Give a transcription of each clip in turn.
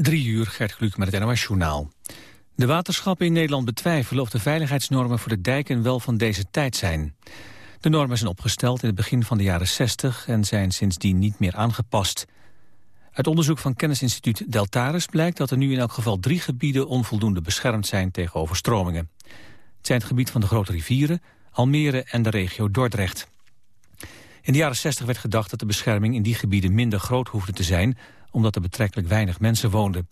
Drie uur, Gert Kluk met het NOS-journaal. De waterschappen in Nederland betwijfelen of de veiligheidsnormen voor de dijken wel van deze tijd zijn. De normen zijn opgesteld in het begin van de jaren 60 en zijn sindsdien niet meer aangepast. Uit onderzoek van kennisinstituut Deltaris blijkt dat er nu in elk geval drie gebieden onvoldoende beschermd zijn tegen overstromingen. Het zijn het gebied van de grote rivieren, Almere en de regio Dordrecht. In de jaren 60 werd gedacht dat de bescherming in die gebieden minder groot hoefde te zijn, omdat er betrekkelijk weinig mensen woonden.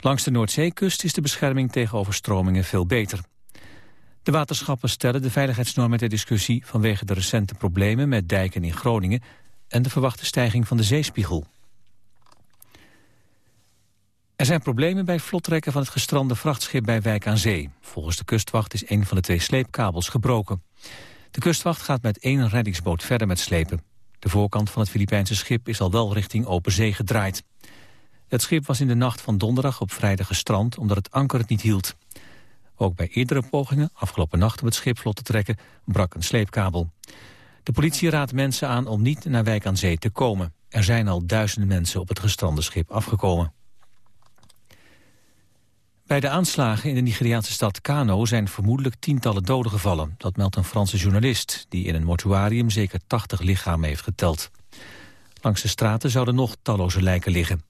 Langs de Noordzeekust is de bescherming tegen overstromingen veel beter. De waterschappen stellen de veiligheidsnormen ter discussie vanwege de recente problemen met dijken in Groningen en de verwachte stijging van de zeespiegel. Er zijn problemen bij vlottrekken van het gestrande vrachtschip bij Wijk aan Zee. Volgens de kustwacht is een van de twee sleepkabels gebroken. De kustwacht gaat met één reddingsboot verder met slepen. De voorkant van het Filipijnse schip is al wel richting open zee gedraaid. Het schip was in de nacht van donderdag op vrijdag gestrand omdat het anker het niet hield. Ook bij eerdere pogingen, afgelopen nacht om het schip vlot te trekken, brak een sleepkabel. De politie raadt mensen aan om niet naar Wijk aan Zee te komen. Er zijn al duizenden mensen op het gestrande schip afgekomen. Bij de aanslagen in de Nigeriaanse stad Kano zijn vermoedelijk tientallen doden gevallen. Dat meldt een Franse journalist die in een mortuarium zeker 80 lichamen heeft geteld. Langs de straten zouden nog talloze lijken liggen.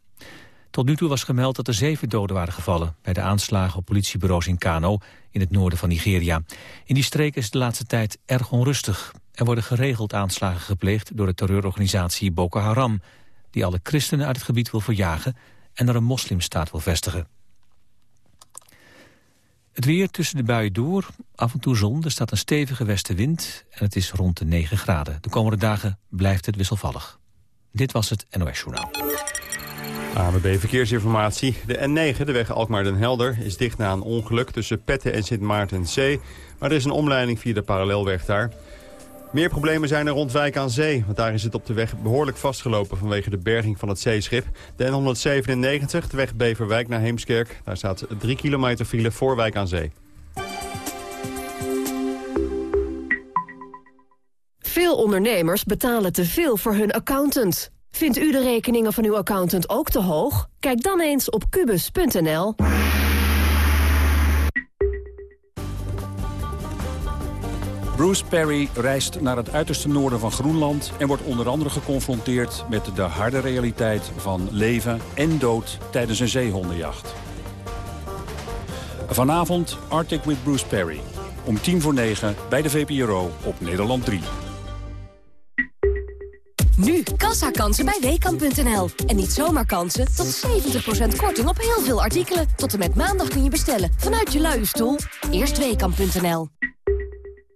Tot nu toe was gemeld dat er zeven doden waren gevallen... bij de aanslagen op politiebureaus in Kano, in het noorden van Nigeria. In die streek is de laatste tijd erg onrustig. Er worden geregeld aanslagen gepleegd door de terreurorganisatie Boko Haram... die alle christenen uit het gebied wil verjagen en er een moslimstaat wil vestigen. Het weer tussen de buien door, af en toe zon, er staat een stevige westenwind... en het is rond de 9 graden. De komende dagen blijft het wisselvallig. Dit was het NOS Journaal. ABB Verkeersinformatie. De N9, de weg Alkmaar-Den Helder, is dicht na een ongeluk tussen Petten en Sint Maartenzee. Maar er is een omleiding via de parallelweg daar. Meer problemen zijn er rond Wijk aan Zee, want daar is het op de weg behoorlijk vastgelopen vanwege de berging van het zeeschip. De N197, de weg Beverwijk naar Heemskerk, daar staat 3 kilometer file voor Wijk aan Zee. Veel ondernemers betalen te veel voor hun accountant. Vindt u de rekeningen van uw accountant ook te hoog? Kijk dan eens op kubus.nl. Bruce Perry reist naar het uiterste noorden van Groenland... en wordt onder andere geconfronteerd met de harde realiteit van leven en dood tijdens een zeehondenjacht. Vanavond Arctic with Bruce Perry. Om tien voor negen bij de VPRO op Nederland 3. Nu kassakansen bij Weekamp.nl. En niet zomaar kansen, tot 70% korting op heel veel artikelen. Tot en met maandag kun je bestellen vanuit je luie stoel. Eerst Weekamp.nl.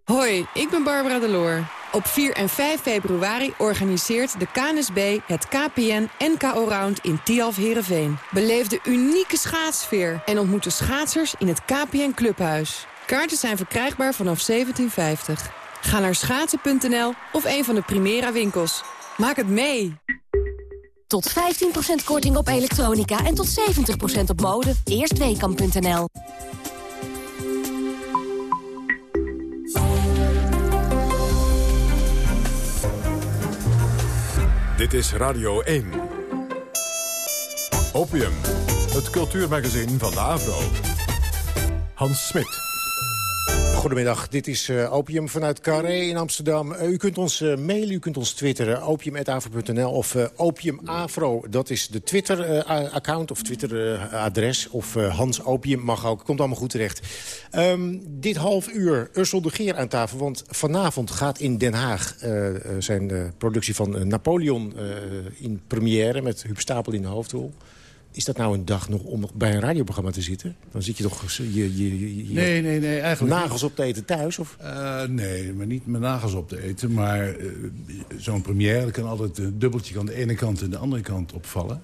Hoi, ik ben Barbara Deloor. Op 4 en 5 februari organiseert de KNSB het KPN NKO Round in Tialf Herenveen. Beleef de unieke schaatsfeer en ontmoet de schaatsers in het KPN Clubhuis. Kaarten zijn verkrijgbaar vanaf 1750. Ga naar schaatsen.nl of een van de Primera winkels. Maak het mee! Tot 15% korting op elektronica en tot 70% op mode. Eerst Weekamp.nl. Dit is Radio 1. Opium, het cultuurmagazin van de Avro. Hans Smit. Goedemiddag, dit is uh, Opium vanuit Carré in Amsterdam. Uh, u kunt ons uh, mailen, u kunt ons twitteren, opium.avro.nl of opiumafro. Dat is de Twitter-account of Twitter-adres. of Hans Opium mag ook, komt allemaal goed terecht. Um, dit half uur Ursel de Geer aan tafel, want vanavond gaat in Den Haag... zijn productie van Napoleon in première met Huub Stapel in de hoofdrol. Is dat nou een dag nog om nog bij een radioprogramma te zitten? Dan zit je toch je, je, je, nee, nee, nee, eigenlijk nagels op te eten thuis? Of? Uh, nee, maar niet mijn nagels op te eten. Maar uh, zo'n première kan altijd een dubbeltje aan de ene kant en de andere kant opvallen.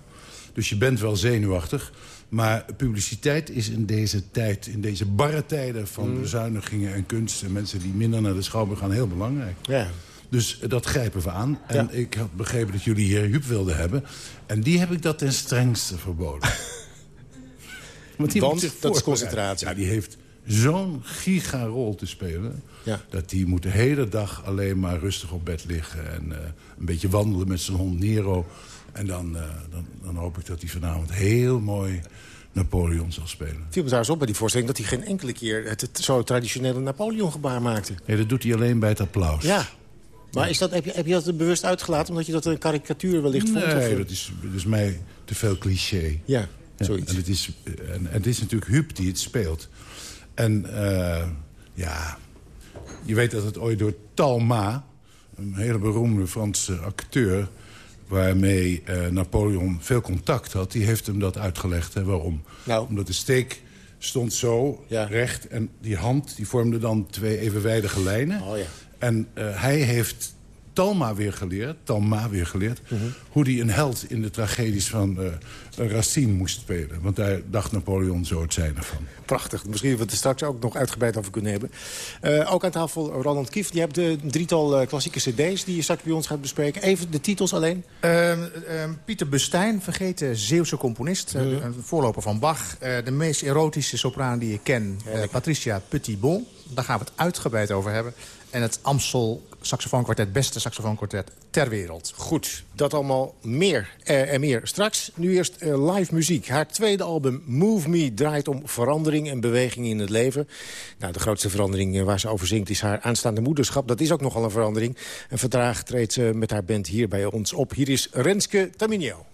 Dus je bent wel zenuwachtig. Maar publiciteit is in deze tijd, in deze barre tijden van mm. bezuinigingen en kunst... en mensen die minder naar de schouwburg gaan, heel belangrijk. Ja. Dus dat grijpen we aan. En ik had begrepen dat jullie hier Huub wilden hebben. En die heb ik dat ten strengste verboden. Want, die Want dat is concentratie. Ja, die heeft zo'n gigarol te spelen... Ja. dat die moet de hele dag alleen maar rustig op bed liggen... en uh, een beetje wandelen met zijn hond Nero. En dan, dan, dan hoop ik dat hij vanavond heel mooi Napoleon zal spelen. viel me trouwens op bij die voorstelling... dat hij geen enkele keer het, het zo traditionele Napoleon-gebaar maakte. Nee, dat doet hij alleen bij het applaus. Ja. Maar is dat, heb, je, heb je dat bewust uitgelaten omdat je dat een karikatuur wellicht vond? Nee, dat is, dat is mij te veel cliché. Ja, zoiets. en, het is, en, het is natuurlijk Huub die het speelt. En uh, ja, je weet dat het ooit door Talma... een hele beroemde Franse acteur waarmee uh, Napoleon veel contact had... die heeft hem dat uitgelegd. Hè, waarom? Nou. Omdat de steek stond zo Ja. recht en die hand die vormde dan twee evenwijdige lijnen. Oh ja. En uh, hij heeft Talma weer geleerd, Talma weer geleerd... hoe hij een held in de tragedies van uh, Racine moest spelen. Want daar dacht Napoleon zo het zijn ervan. Prachtig. Misschien dat we het er straks ook nog uitgebreid over kunnen hebben. Uh, ook aan tafel Roland Kieft. Je hebt de drietal uh, klassieke cd's die je straks bij ons gaat bespreken. Even de titels alleen. Uh, Pieter Bustijn, vergeten Zeeuwse componist. Een voorloper van Bach. de meest erotische sopraan die ik ken, Patricia Petitbon. Daar gaan we het uitgebreid over hebben. En het Amstel saxofoonkwartet, beste saxofoonkwartet ter wereld. Goed, dat allemaal meer uh, en meer straks. Nu eerst uh, live muziek. Haar tweede album Move Me draait om verandering en beweging in het leven. Nou, de grootste verandering uh, waar ze over zingt is haar aanstaande moederschap. Dat is ook nogal een verandering. En vandaag treedt ze met haar band hier bij ons op. Hier is Renske Taminio.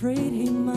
Afraid he might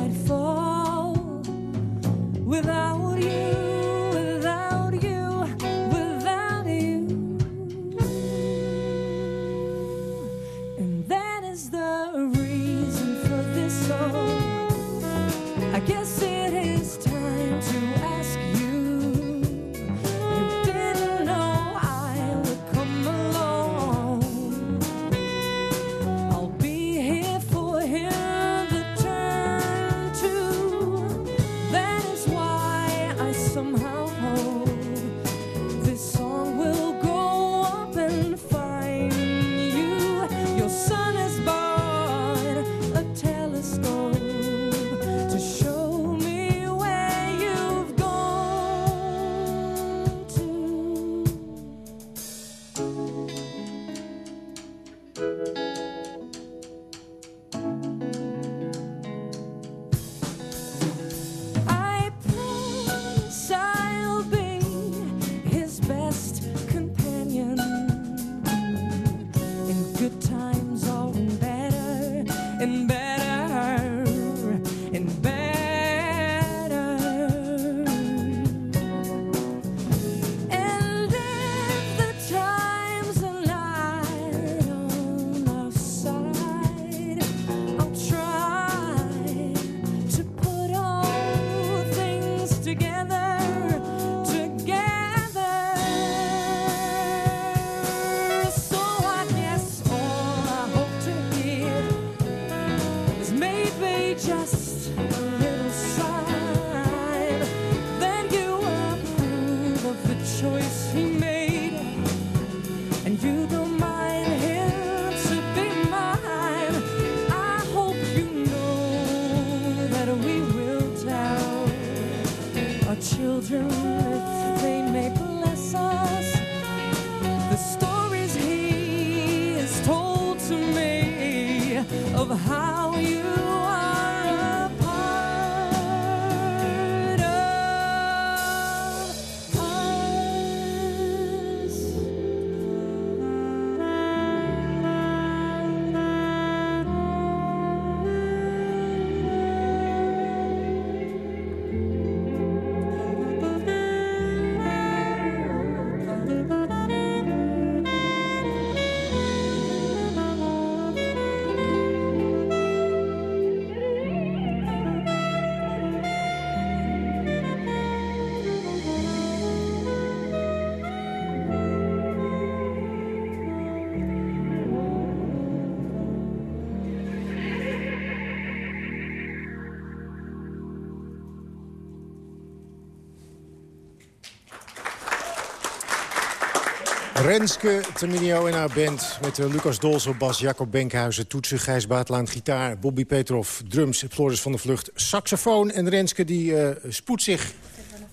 Renske Terminio en haar band met eh, Lucas Dols op bas, Jacob Benkhuizen, toetsen, Gijs Baatlaan, gitaar, Bobby Petrov, drums, Floris van der Vlucht, saxofoon. En Renske die eh, spoedt zich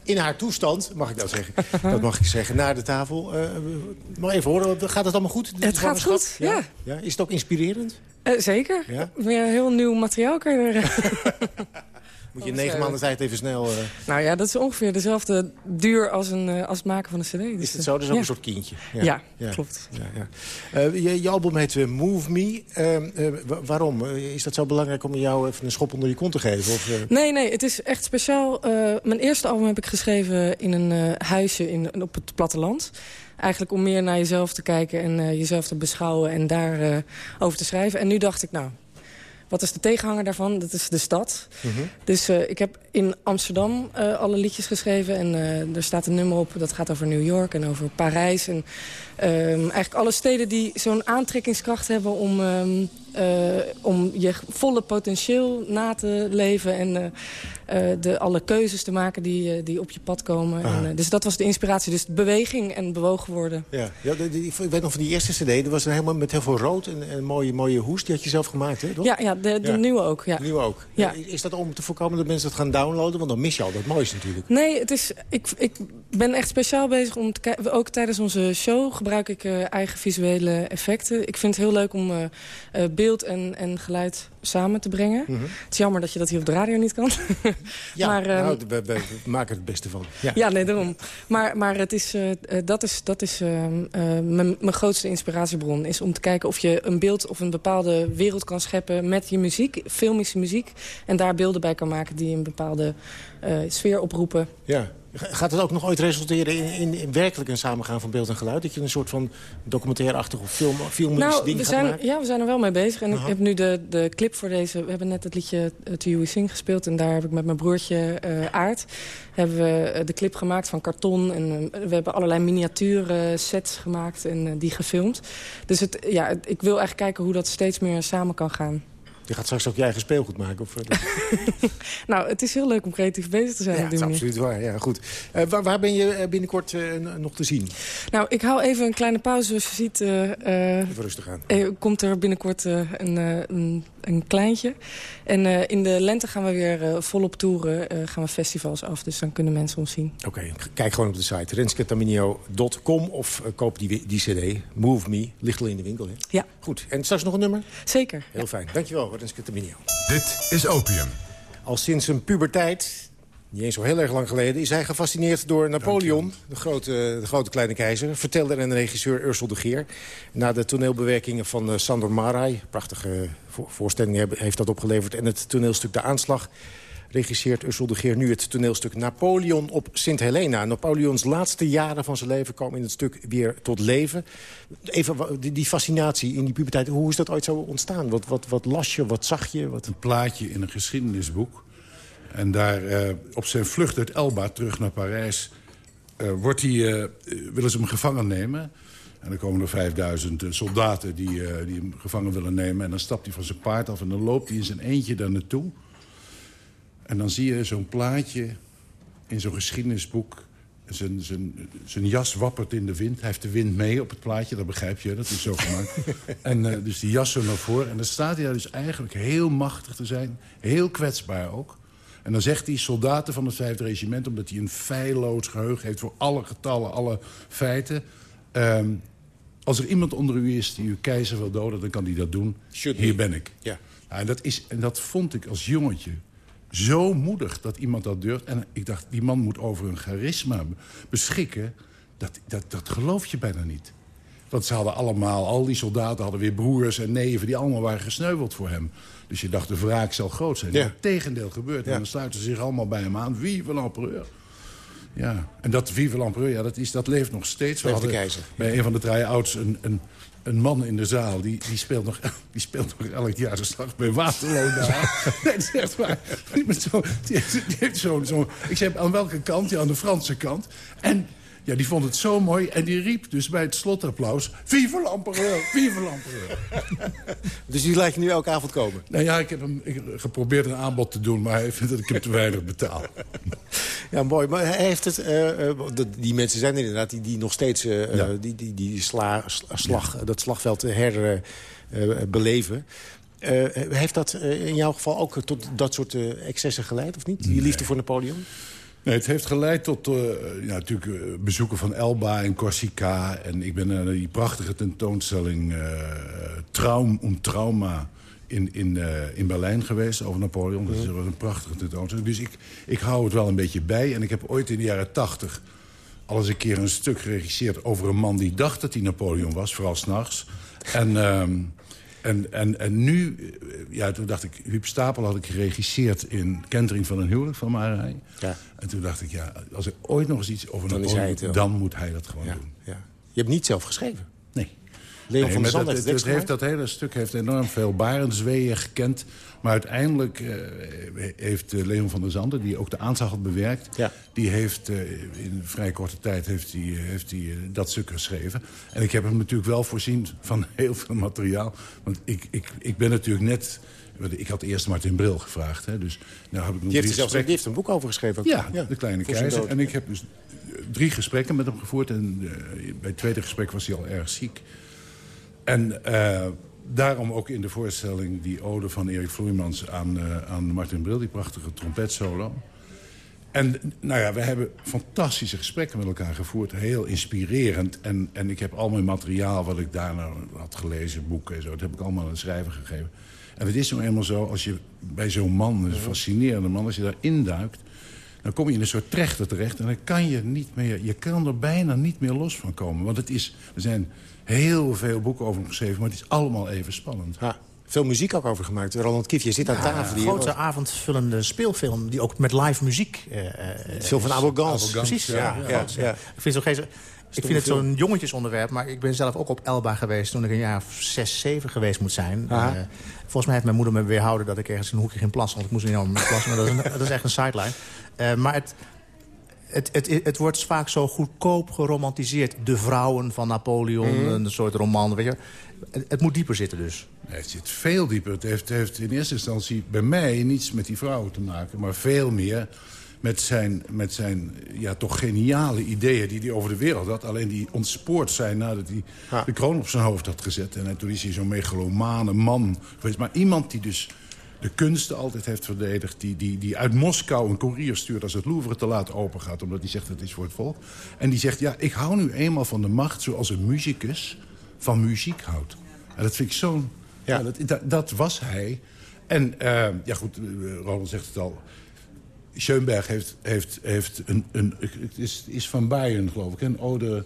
in haar toestand, mag ik dat zeggen, dat mag ik zeggen, naar de tafel. Eh maar even horen, gaat het allemaal goed? de Het gaat goed, ja. ja. Is het ook inspirerend? Zeker. Ja? Heel nieuw materiaal kun je er... Moet je in negen maanden tijd even snel... eh, nou ja, dat is ongeveer dezelfde duur als, een, eh, als het maken van een cd. Dus, is het zo? Dat is ook ja. een soort kindje. Ja, klopt. Ja, ja. Eh, je, je album heet Move Me. Eh, eh, wa- waarom? Is dat zo belangrijk om jou even een schop onder je kont te geven? Of, Nee, nee, het is echt speciaal. Mijn eerste album heb ik geschreven in een huisje in, op het platteland. Eigenlijk om meer naar jezelf te kijken en jezelf te beschouwen en daarover over te schrijven. En nu dacht ik, nou, wat is de tegenhanger daarvan? Dat is de stad. Dus eh, ik heb in Amsterdam eh, alle liedjes geschreven. En eh, er staat een nummer op dat gaat over New York en over Parijs. En ehm, eigenlijk alle steden die zo'n aantrekkingskracht hebben... om, ehm, eh, om je volle potentieel na te leven... en de, alle keuzes te maken die, eh, die op je pad komen. Ah. En, eh, dus dat was de inspiratie. Dus beweging en bewogen worden. ja. Ja, ik weet nog van die eerste cd. Er was een helemaal met heel veel rood en, en een mooie, mooie hoes. Die had je zelf gemaakt, hè? toch? Ja, ja de, de Ja. nieuwe ook. Ja. Nieuwe ook. Ja. Is dat om te voorkomen dat mensen dat gaan downloaden? Want dan mis je al dat mooiste natuurlijk. Nee, het is, ik, ik ben echt speciaal bezig om te kijken. Ook tijdens onze show gebruik ik eh, eigen visuele effecten. Ik vind het heel leuk om eh, eh, beeld en, en geluid samen te brengen. Het is jammer dat je dat hier op de radio niet kan. Mhm. Ja, maar, ehm, nou, we, we- we maken het beste van. Ja. ja, nee, daarom. Maar, maar het is, eh, eh, dat is, dat is eh, mijn, mijn grootste inspiratiebron. Is om te kijken of je een beeld of een bepaalde wereld kan scheppen met je muziek. Filmische muziek. En daar beelden bij kan maken die een bepaalde eh, sfeer oproepen. Ja. Gaat het ook nog ooit resulteren in, in, in werkelijk een samengaan van beeld en geluid? Dat je een soort van documentaire-achtig of film, filmisch Nou, ding we gaat zijn, maken? ja, we zijn er wel mee bezig. En Aha. ik heb nu de, de clip voor deze... We hebben net het liedje uh, To You We Sing gespeeld. En daar heb ik met mijn broertje eh, Aard... hebben we eh, de clip gemaakt van karton. En we hebben allerlei miniatuur sets gemaakt en die gefilmd. Dus het, ja, het- ik wil eigenlijk kijken hoe dat steeds meer samen kan gaan. Je gaat straks ook je eigen speelgoed maken? Of, eh, Nou, het is heel leuk om creatief bezig te zijn ja, dat is absoluut waar. Ja, goed. Eh, waar, waar ben je eh, binnenkort nog te zien? Nou, ik hou even een kleine pauze. Zoals je ziet, Even rustig aan. komt er binnenkort een, een, een kleintje. En eh, in de lente gaan we weer eh, volop toeren. eh, gaan we festivals af. Dus dan kunnen mensen ons zien. Oké, kijk gewoon op de site rensketaminio.com of koop die, die cd. Move Me, ligt al in de winkel. Hè? Ja. Goed, en straks nog een nummer? Zeker. Heel fijn. Dankjewel, Renske Taminio. Dit is Opium. Al sinds zijn puberteit, niet eens zo heel erg lang geleden... is hij gefascineerd door Napoleon, de grote, de grote kleine keizer... verteller en regisseur Ursel de Geer. Na de toneelbewerkingen van eh, Sandor Marai... prachtige vo- voorstellingen hebben- heeft dat opgeleverd... en het toneelstuk De Aanslag regisseert Ursel de Geer nu het toneelstuk Napoleon op Sint Helena. Napoleons laatste jaren van zijn leven komen in het stuk weer tot leven. Even die, die fascinatie in die puberteit, hoe is dat ooit zo ontstaan? Wat, wat, wat las je, wat zag je? Wat... Een plaatje in een geschiedenisboek. En daar eh, op zijn vlucht uit Elba terug naar Parijs... eh, wordt hij, eh, willen ze hem gevangen nemen. En dan komen er 5000 soldaten die, die hem gevangen willen nemen. En dan stapt hij van zijn paard af en dan loopt hij in zijn eentje daar naartoe. En dan zie je zo'n plaatje in zo'n geschiedenisboek. Zijn, zijn, zijn jas wappert in de wind. Hij heeft de wind mee op het plaatje, dat begrijp je. Dat is zo gemaakt. en dus die jas zo naar voren. En dan staat hij daar dus eigenlijk heel machtig te zijn. Heel kwetsbaar ook. En dan zegt hij soldaten van het vijfde regiment... omdat hij een feilloos geheugen heeft voor alle getallen, alle feiten... ehm, als er iemand onder u is die uw keizer wil doden, dan kan hij dat doen. Hier ben ik. Ja. Nou, en, dat is, en dat vond ik als jongetje zo moedig dat iemand dat durft. En ik dacht, die man moet over een charisma beschikken. Dat, dat, dat geloof je bijna niet. Want ze hadden allemaal, al die soldaten hadden weer broers en neven... die allemaal waren gesneuveld voor hem. Dus je dacht, de wraak zal groot zijn. Ja. Het tegendeel gebeurt. En dan sluiten ze zich allemaal bij hem aan. Vive l'empereur. Ja, en dat Vive l'empereur, ja, dat, is, dat leeft nog steeds. Leeft de keizer. bij een van de try-outs een, een, een man in de zaal... Die, die, speelt nog, die speelt nog elk jaar de slag bij Waterloo nee, dat is echt waar. Heeft- die heeft zo'n... Zo, ik zei, aan welke kant? Ja, aan de Franse kant. En Ja, die vond het zo mooi en die riep dus bij het slotapplaus... Vive l'empereur, vive l'empereur. Dus die laat je nu elke avond komen? Nou ja, ik heb hem ik heb geprobeerd een aanbod te doen... maar hij vindt dat ik hem te weinig betaal. Ja, mooi. Maar hij heeft het, eh, eh, die mensen zijn er inderdaad die, die nog steeds eh, Ja. die, die, die sla, sla- slag, dat slagveld herbeleven. beleven. Heeft dat in jouw geval ook tot dat soort excessen geleid, of niet? Die liefde voor Napoleon? Nee, het heeft geleid tot eh, ja, natuurlijk eh, bezoeken van Elba en Corsica. En ik ben naar die prachtige tentoonstelling eh Traum um Trauma in, in, in Berlijn geweest over Napoleon. Dat is was een prachtige tentoonstelling. Dus ik, ik hou het wel een beetje bij. En ik heb ooit in de jaren tachtig al eens een keer een stuk geregisseerd... over een man die dacht dat hij Napoleon was, vooral s'nachts. En... en, en, en nu, eh, ja, toen dacht ik, Huub Stapel had ik geregisseerd in Kentering van een huwelijk van Marij. Ja. En toen dacht ik, ja, als er ooit nog eens iets over Dan dan moet hij dat gewoon Ja, doen. ja. Je hebt niet zelf geschreven? Leon Nee, van der Zand dat, heeft het, heeft, dat hele stuk heeft enorm veel barensweeën gekend. Maar uiteindelijk eh, heeft eh, Leon van der Zanden, die ook de aanslag had bewerkt... Ja. die heeft eh, in vrij korte tijd heeft die, heeft die, dat stuk geschreven. En ik heb hem natuurlijk wel voorzien van heel veel materiaal. Want ik, ik, ik ben natuurlijk net... Ik had eerst Martin Bril gevraagd. Hè, dus nou heb ik Die heeft, er zelfs die heeft een boek over geschreven. ook. ja, de kleine keizer. En ik heb dus drie gesprekken met hem gevoerd. En bij het tweede gesprek was hij al erg ziek. En eh, daarom ook in de voorstelling die ode van Erik Vloeimans aan, eh, aan Martin Bril... die prachtige trompetsolo. En nou ja, we hebben fantastische gesprekken met elkaar gevoerd. Heel inspirerend. En, en ik heb al mijn materiaal wat ik daarna had gelezen, boeken en zo... dat heb ik allemaal aan de schrijver gegeven. En het is nou eenmaal zo, als je bij zo'n man, een fascinerende man... als je daar induikt, dan kom je in een soort trechter terecht... en dan kan je niet meer, je kan er bijna niet meer los van komen. Want het is, er zijn heel veel boeken over hem geschreven... maar het is allemaal even spannend. Ja, veel muziek ook over gemaakt. Ronald Kief, je zit aan tafel. Een hier. grote avondvullende speelfilm die ook met live muziek... eh, eh, Veel van. Arrogance. Precies, ja. Ja, ja, groot, ja. Ik vind het, ik vind het zo'n jongensjesonderwerp, maar ik ben zelf ook op Elba geweest... toen ik een jaar of zes, zeven geweest moet zijn. Eh, volgens mij heeft mijn moeder me weerhouden dat ik ergens in een hoekje ging plassen... want ik moest niet helemaal plassen, maar dat is, een- dat is echt een sideline. Eh, maar het, het, het, het wordt vaak zo goedkoop geromantiseerd. De vrouwen van Napoleon, een soort roman. Weet je. Het, het moet dieper zitten dus. Nee, het zit veel dieper. Het heeft, heeft in eerste instantie bij mij niets met die vrouwen te maken... maar veel meer met zijn, met zijn ja, toch geniale ideeën die hij over de wereld had. Alleen die ontspoord zijn nadat hij Ja. de kroon op zijn hoofd had gezet. En toen is hij zo'n megalomane man geweest. Maar iemand die dus de kunsten altijd heeft verdedigd... Die, die, die uit Moskou een koerier stuurt als het Louvre te laat open gaat... omdat hij zegt dat is voor het volk. En die zegt, ja, ik hou nu eenmaal van de macht... zoals een muzikus van muziek houdt. En dat vind ik zo'n... Ja. Ja. dat, dat, dat was hij. En eh, ja goed, eh, Ronald zegt het al... Schoenberg heeft, heeft, heeft een, een... Het is, is van Byron, geloof ik, een ode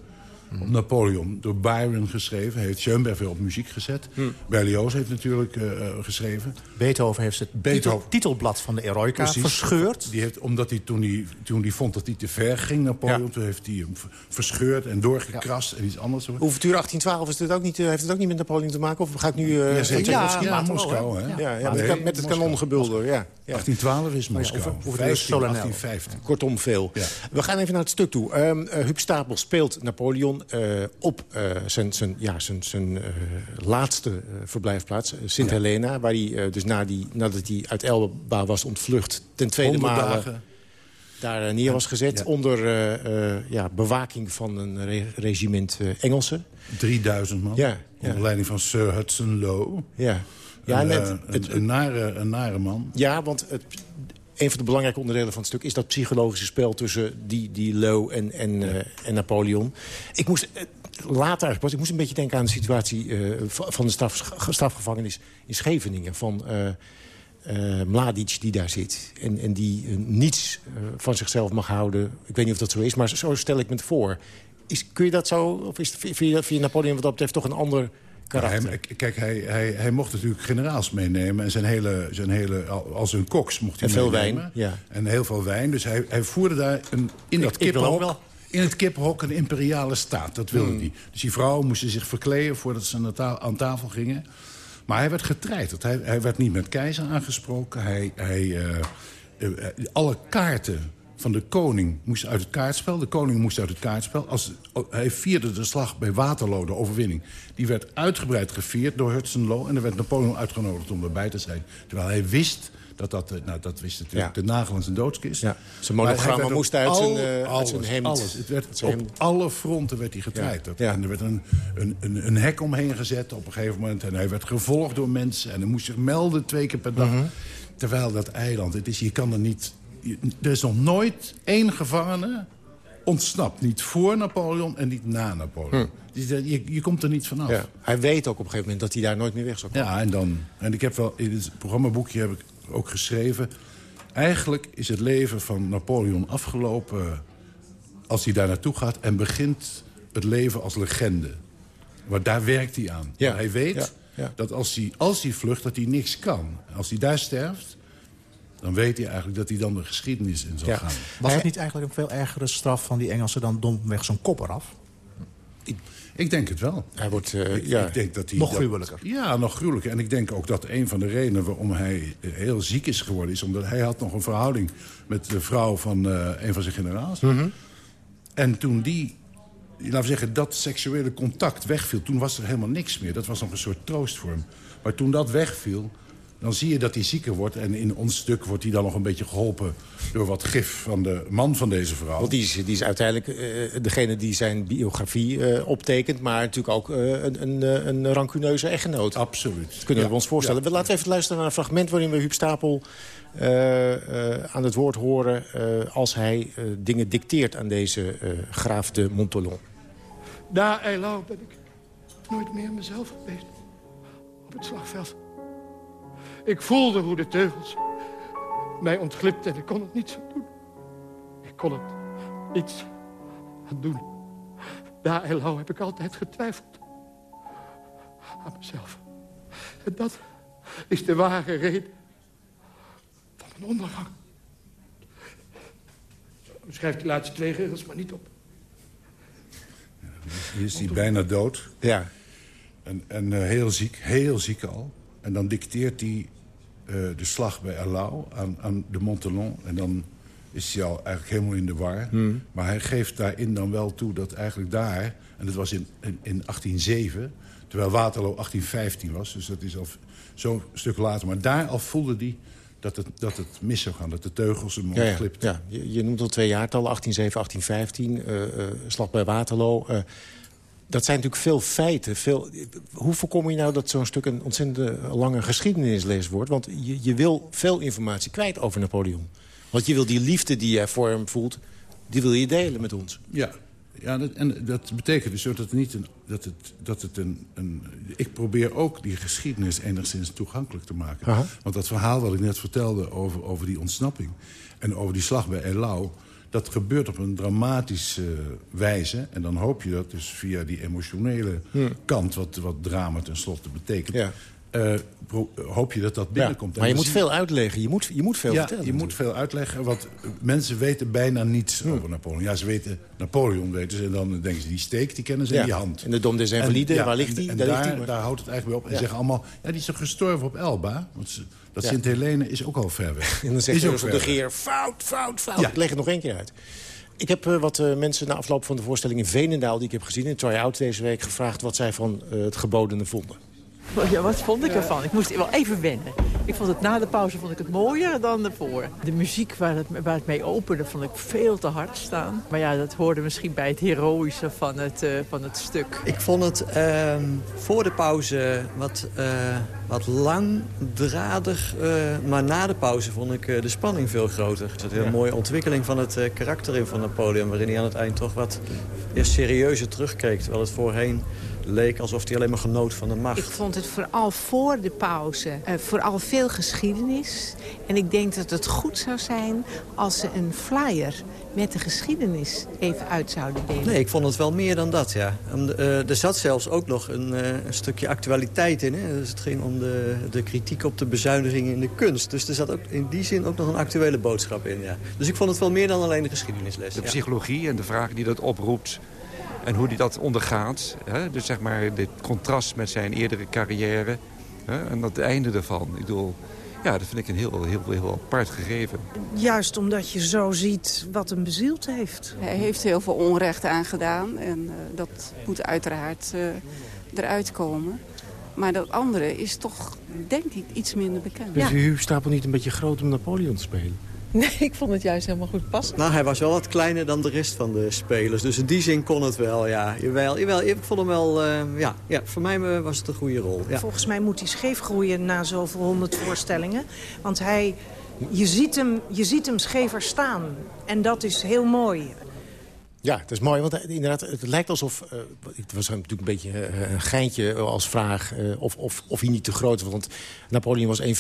op Napoleon. Door Byron geschreven. Heeft Schoenberg veel op muziek gezet. Berlioz heeft natuurlijk eh, eh, geschreven. Beethoven heeft het Beethoven. titel- titelblad van de Eroica Precies. verscheurd. Die heeft, omdat hij toen, hij toen hij vond dat hij te ver ging, Napoleon... Ja. toen heeft hij hem verscheurd en doorgekrast en iets anders. Ouverture 1812 is dit ook niet, eh, heeft het ook niet met Napoleon te maken? Of ga ik nu... eh, Ja, Ja, laten? Moskou, hè? Ja, ja, Nee, met, het Moskou. kanongebulder, ja. ja. 1812 is Moskou. of- of het 15, Solanel. 1815. Kortom veel. Ja. We gaan even naar het stuk toe. Ehm eh, Huub Stapel speelt Napoleon eh, op eh, zijn, zijn, ja, zijn, zijn eh, laatste verblijfplaats, Sint Helena. Waar hij dus na die, nadat hij uit Elba was ontvlucht... ten tweede 100 male dagen. daar neer was gezet... Ja. onder ja, bewaking van een re- regiment Engelsen. 3000 man. Ja. Onder leiding van Sir Hudson Lowe. Ja, ja, een, en het- een, het- een nare, een nare man. Ja, want het, een van de belangrijke onderdelen van het stuk... is dat psychologische spel tussen die, die Lowe en, en, eh, en Napoleon. Ik moest eh, later eigenlijk pas... ik moest een beetje denken aan de situatie eh, va- van de straf, strafgevangenis in Scheveningen... van Mladic die daar zit. En, en die niets van zichzelf mag houden. Ik weet niet of dat zo is, maar zo stel ik me het voor. Is, kun je dat zo... of is, vind, je, vind je Napoleon wat dat betreft toch een ander Ja, karakter? hij, kijk, hij, hij, hij mocht natuurlijk generaals meenemen. En zijn hele, zijn hele al- als een koks mocht hij En veel meenemen. wijn, ja. En heel veel wijn. Dus hij, hij voerde daar een, in dat kippenhok... wel. In het kippenhok een imperiale staat. Dat Hmm. wilde hij. Dus die vrouwen moesten zich verkleden voordat ze aan tafel gingen. Maar hij werd getreiterd. Hij, hij werd niet met keizer aangesproken. Hij, hij, eh, eh, alle kaarten van de koning moest uit het kaartspel. De koning moest uit het kaartspel. Als, hij vierde de slag bij Waterloo, de overwinning. Die werd uitgebreid gevierd door Hudson Law. En er werd Napoleon uitgenodigd om erbij te zijn. Terwijl hij wist dat dat... eh, Nou, dat wist natuurlijk Ja. de nagel aan zijn doodskist. Ja. Zijn monogramma op moest uit al- zijn, eh, uit zijn hemd. Alles. Het werd zijn op hemd. alle fronten werd hij getreiterd. Ja. En er werd een, een, een, een hek omheen gezet op een gegeven moment. En hij werd gevolgd door mensen. En hij moest zich melden twee keer per dag. Mhm. Terwijl dat eiland, het is, je kan er niet... er is nog nooit één gevangene ontsnapt. Niet voor Napoleon en niet na Napoleon. Dus dat- je, je komt er niet vanaf. Hm. Ja. Hij weet ook op een gegeven moment dat hij daar nooit meer weg zou komen. Ja, en dan. En ik heb wel in het programmaboekje heb ik ook geschreven. Eigenlijk is het leven van Napoleon afgelopen als hij daar naartoe gaat en begint het leven als legende. Maar daar werkt hij aan. Ja, hij weet ja. dat als hij, als hij vlucht, dat hij niks kan. Als hij daar sterft, dan weet hij eigenlijk dat hij dan de geschiedenis in zal Ja. gaan. Was het niet eigenlijk een veel ergere straf van die Engelsen... dan domweg zo'n kop eraf? Ik denk het wel. Hij wordt, eh, Ik, ja. ik denk dat hij Nog dat- gruwelijker. Ja, nog gruwelijker. En ik denk ook dat een van de redenen waarom hij eh, heel ziek is geworden... is omdat hij had nog een verhouding met de vrouw van eh, een van zijn generaals. Mhm. En toen die, laten we zeggen, dat seksuele contact wegviel... toen was er helemaal niks meer. Dat was nog een soort troost voor hem. Maar toen dat wegviel, dan zie je dat hij zieker wordt. En in ons stuk wordt hij dan nog een beetje geholpen... door wat gif van de man van deze vrouw. Want die is, die is uiteindelijk eh, degene die zijn biografie eh, optekent... maar natuurlijk ook eh, een, een, een rancuneuze echtgenoot. Absoluut. Dat kunnen we ons voorstellen. ja. Laten we even luisteren naar een fragment... waarin we Huub Stapel eh, eh, aan het woord horen... eh, als hij eh, dingen dicteert aan deze eh, graaf de Montolon. Na Eilau ben ik nooit meer mezelf geweest. Op het slagveld. Ik voelde hoe de teugels mij ontglipten en ik kon het niet aan doen. Ik kon het niets aan doen. Na Eilau heb ik altijd getwijfeld. Aan mezelf. En dat is de ware reden van mijn ondergang. Schrijf die laatste twee regels maar niet op. Hier is hij bijna dood. Ja. En, en eh, heel ziek, heel ziek al. En dan dicteert hij eh, de slag bij Alau aan, aan de Montelon. En dan is hij al eigenlijk helemaal in de war. Hmm. Maar hij geeft daarin dan wel toe dat eigenlijk daar... en dat was in, in, in 1807, terwijl Waterloo 1815 was... dus dat is al zo'n stuk later. Maar daar al voelde hij dat het, dat het mis zou gaan, dat de teugels hem Ja, ja, ja. Je, je noemt al twee jaartallen, 1807, 1815, eh, eh, slag bij Waterloo. Dat zijn natuurlijk veel feiten. Veel, hoe voorkom je nou dat zo'n stuk een ontzettend lange geschiedenisles wordt? Want je, je wil veel informatie kwijt over Napoleon. Want je wil die liefde die je voor hem voelt, die wil je delen met ons. Ja, ja dat, en dat betekent dus ook dat het niet een. Dat het, dat het een, een, ik probeer ook die geschiedenis enigszins toegankelijk te maken. Aha. Want dat verhaal wat ik net vertelde over, over die ontsnapping... en over die slag bij Elau... dat gebeurt op een dramatische eh, wijze. En dan hoop je dat dus via die emotionele kant... wat, wat drama tenslotte betekent... Ja. eh, hoop je dat dat binnenkomt. En maar je moet veel uitleggen. Je moet, je moet veel ja, vertellen. je moet veel uitleggen. Want mensen weten bijna niets over Napoleon. Ja, ze weten Napoleon weten ze. En dan denken ze, die steek, die kennen ze Ja. in die hand. En de Dom des En- Invalides, waar ligt die? En Daar ligt die maar. daar houdt het eigenlijk bij op. En zeggen allemaal, ja, die is toch gestorven op Elba? Want ze- dat Ja. Sint-Helene is ook al ver weg. En dan zegt ver de. Geer, fout, fout, fout. Ja. Ik leg het nog één keer uit. Ik heb eh, wat eh, mensen na afloop van de voorstelling in Veenendaal... die ik heb gezien in try-out deze week... gevraagd wat zij van eh, het gebodene vonden. Ja, wat vond ik ervan? Ik moest wel even wennen. Ik vond het na de pauze vond ik het mooier dan ervoor. De muziek waar het, waar het mee opende vond ik veel te hard staan. Maar ja, dat hoorde misschien bij het heroïsche van het, eh, van het stuk. Ik vond het ehm, voor de pauze wat, eh, wat langdradig. eh, maar na de pauze vond ik eh, de spanning veel groter. Er zat een hele mooie ontwikkeling van het eh, karakter in van Napoleon... waarin hij aan het eind toch wat eerst serieuzer terugkeek. Terwijl het voorheen leek alsof hij alleen maar genoot van de macht. Ik vond het vooral voor de pauze eh, vooral veel geschiedenis. En ik denk dat het goed zou zijn als ze een flyer met de geschiedenis even uit zouden delen. Nee, ik vond het wel meer dan dat, ja. Eh, er zat zelfs ook nog een, eh, een stukje actualiteit in. Hè? Dus het ging om de, de kritiek op de bezuinigingen in de kunst. Dus er zat ook in die zin ook nog een actuele boodschap in, ja. Dus ik vond het wel meer dan alleen de geschiedenisles. De ja. psychologie en de vragen die dat oproept en hoe hij dat ondergaat. Hè? Dus zeg maar dit contrast met zijn eerdere carrière hè? en dat einde ervan. Ik bedoel, Ja, dat vind ik een heel, heel, heel apart gegeven. Juist omdat je zo ziet wat hem bezield heeft. Hij heeft heel veel onrecht aangedaan en eh, dat moet uiteraard eh, eruit komen. Maar dat andere is toch, denk ik, iets minder bekend. Is Huub Stapel niet een beetje groot om Napoleon te spelen? Nee, ik vond het juist helemaal goed passen. Nou, hij was wel wat kleiner dan de rest van de spelers. Dus in die zin kon het wel, ja. Jawel, jawel, ik vond hem wel, eh, ja, ja. Voor mij eh, was het een goede rol. Ja. Volgens mij moet hij scheef groeien na zoveel honderd voorstellingen. Want hij, je, ziet hem, je ziet hem schever staan. En dat is heel mooi. Ja, het is mooi, want eh, inderdaad, het lijkt alsof... eh, het was natuurlijk een beetje eh, een geintje als vraag... of, of, of hij niet te groot was. Want Napoleon was 1,50 en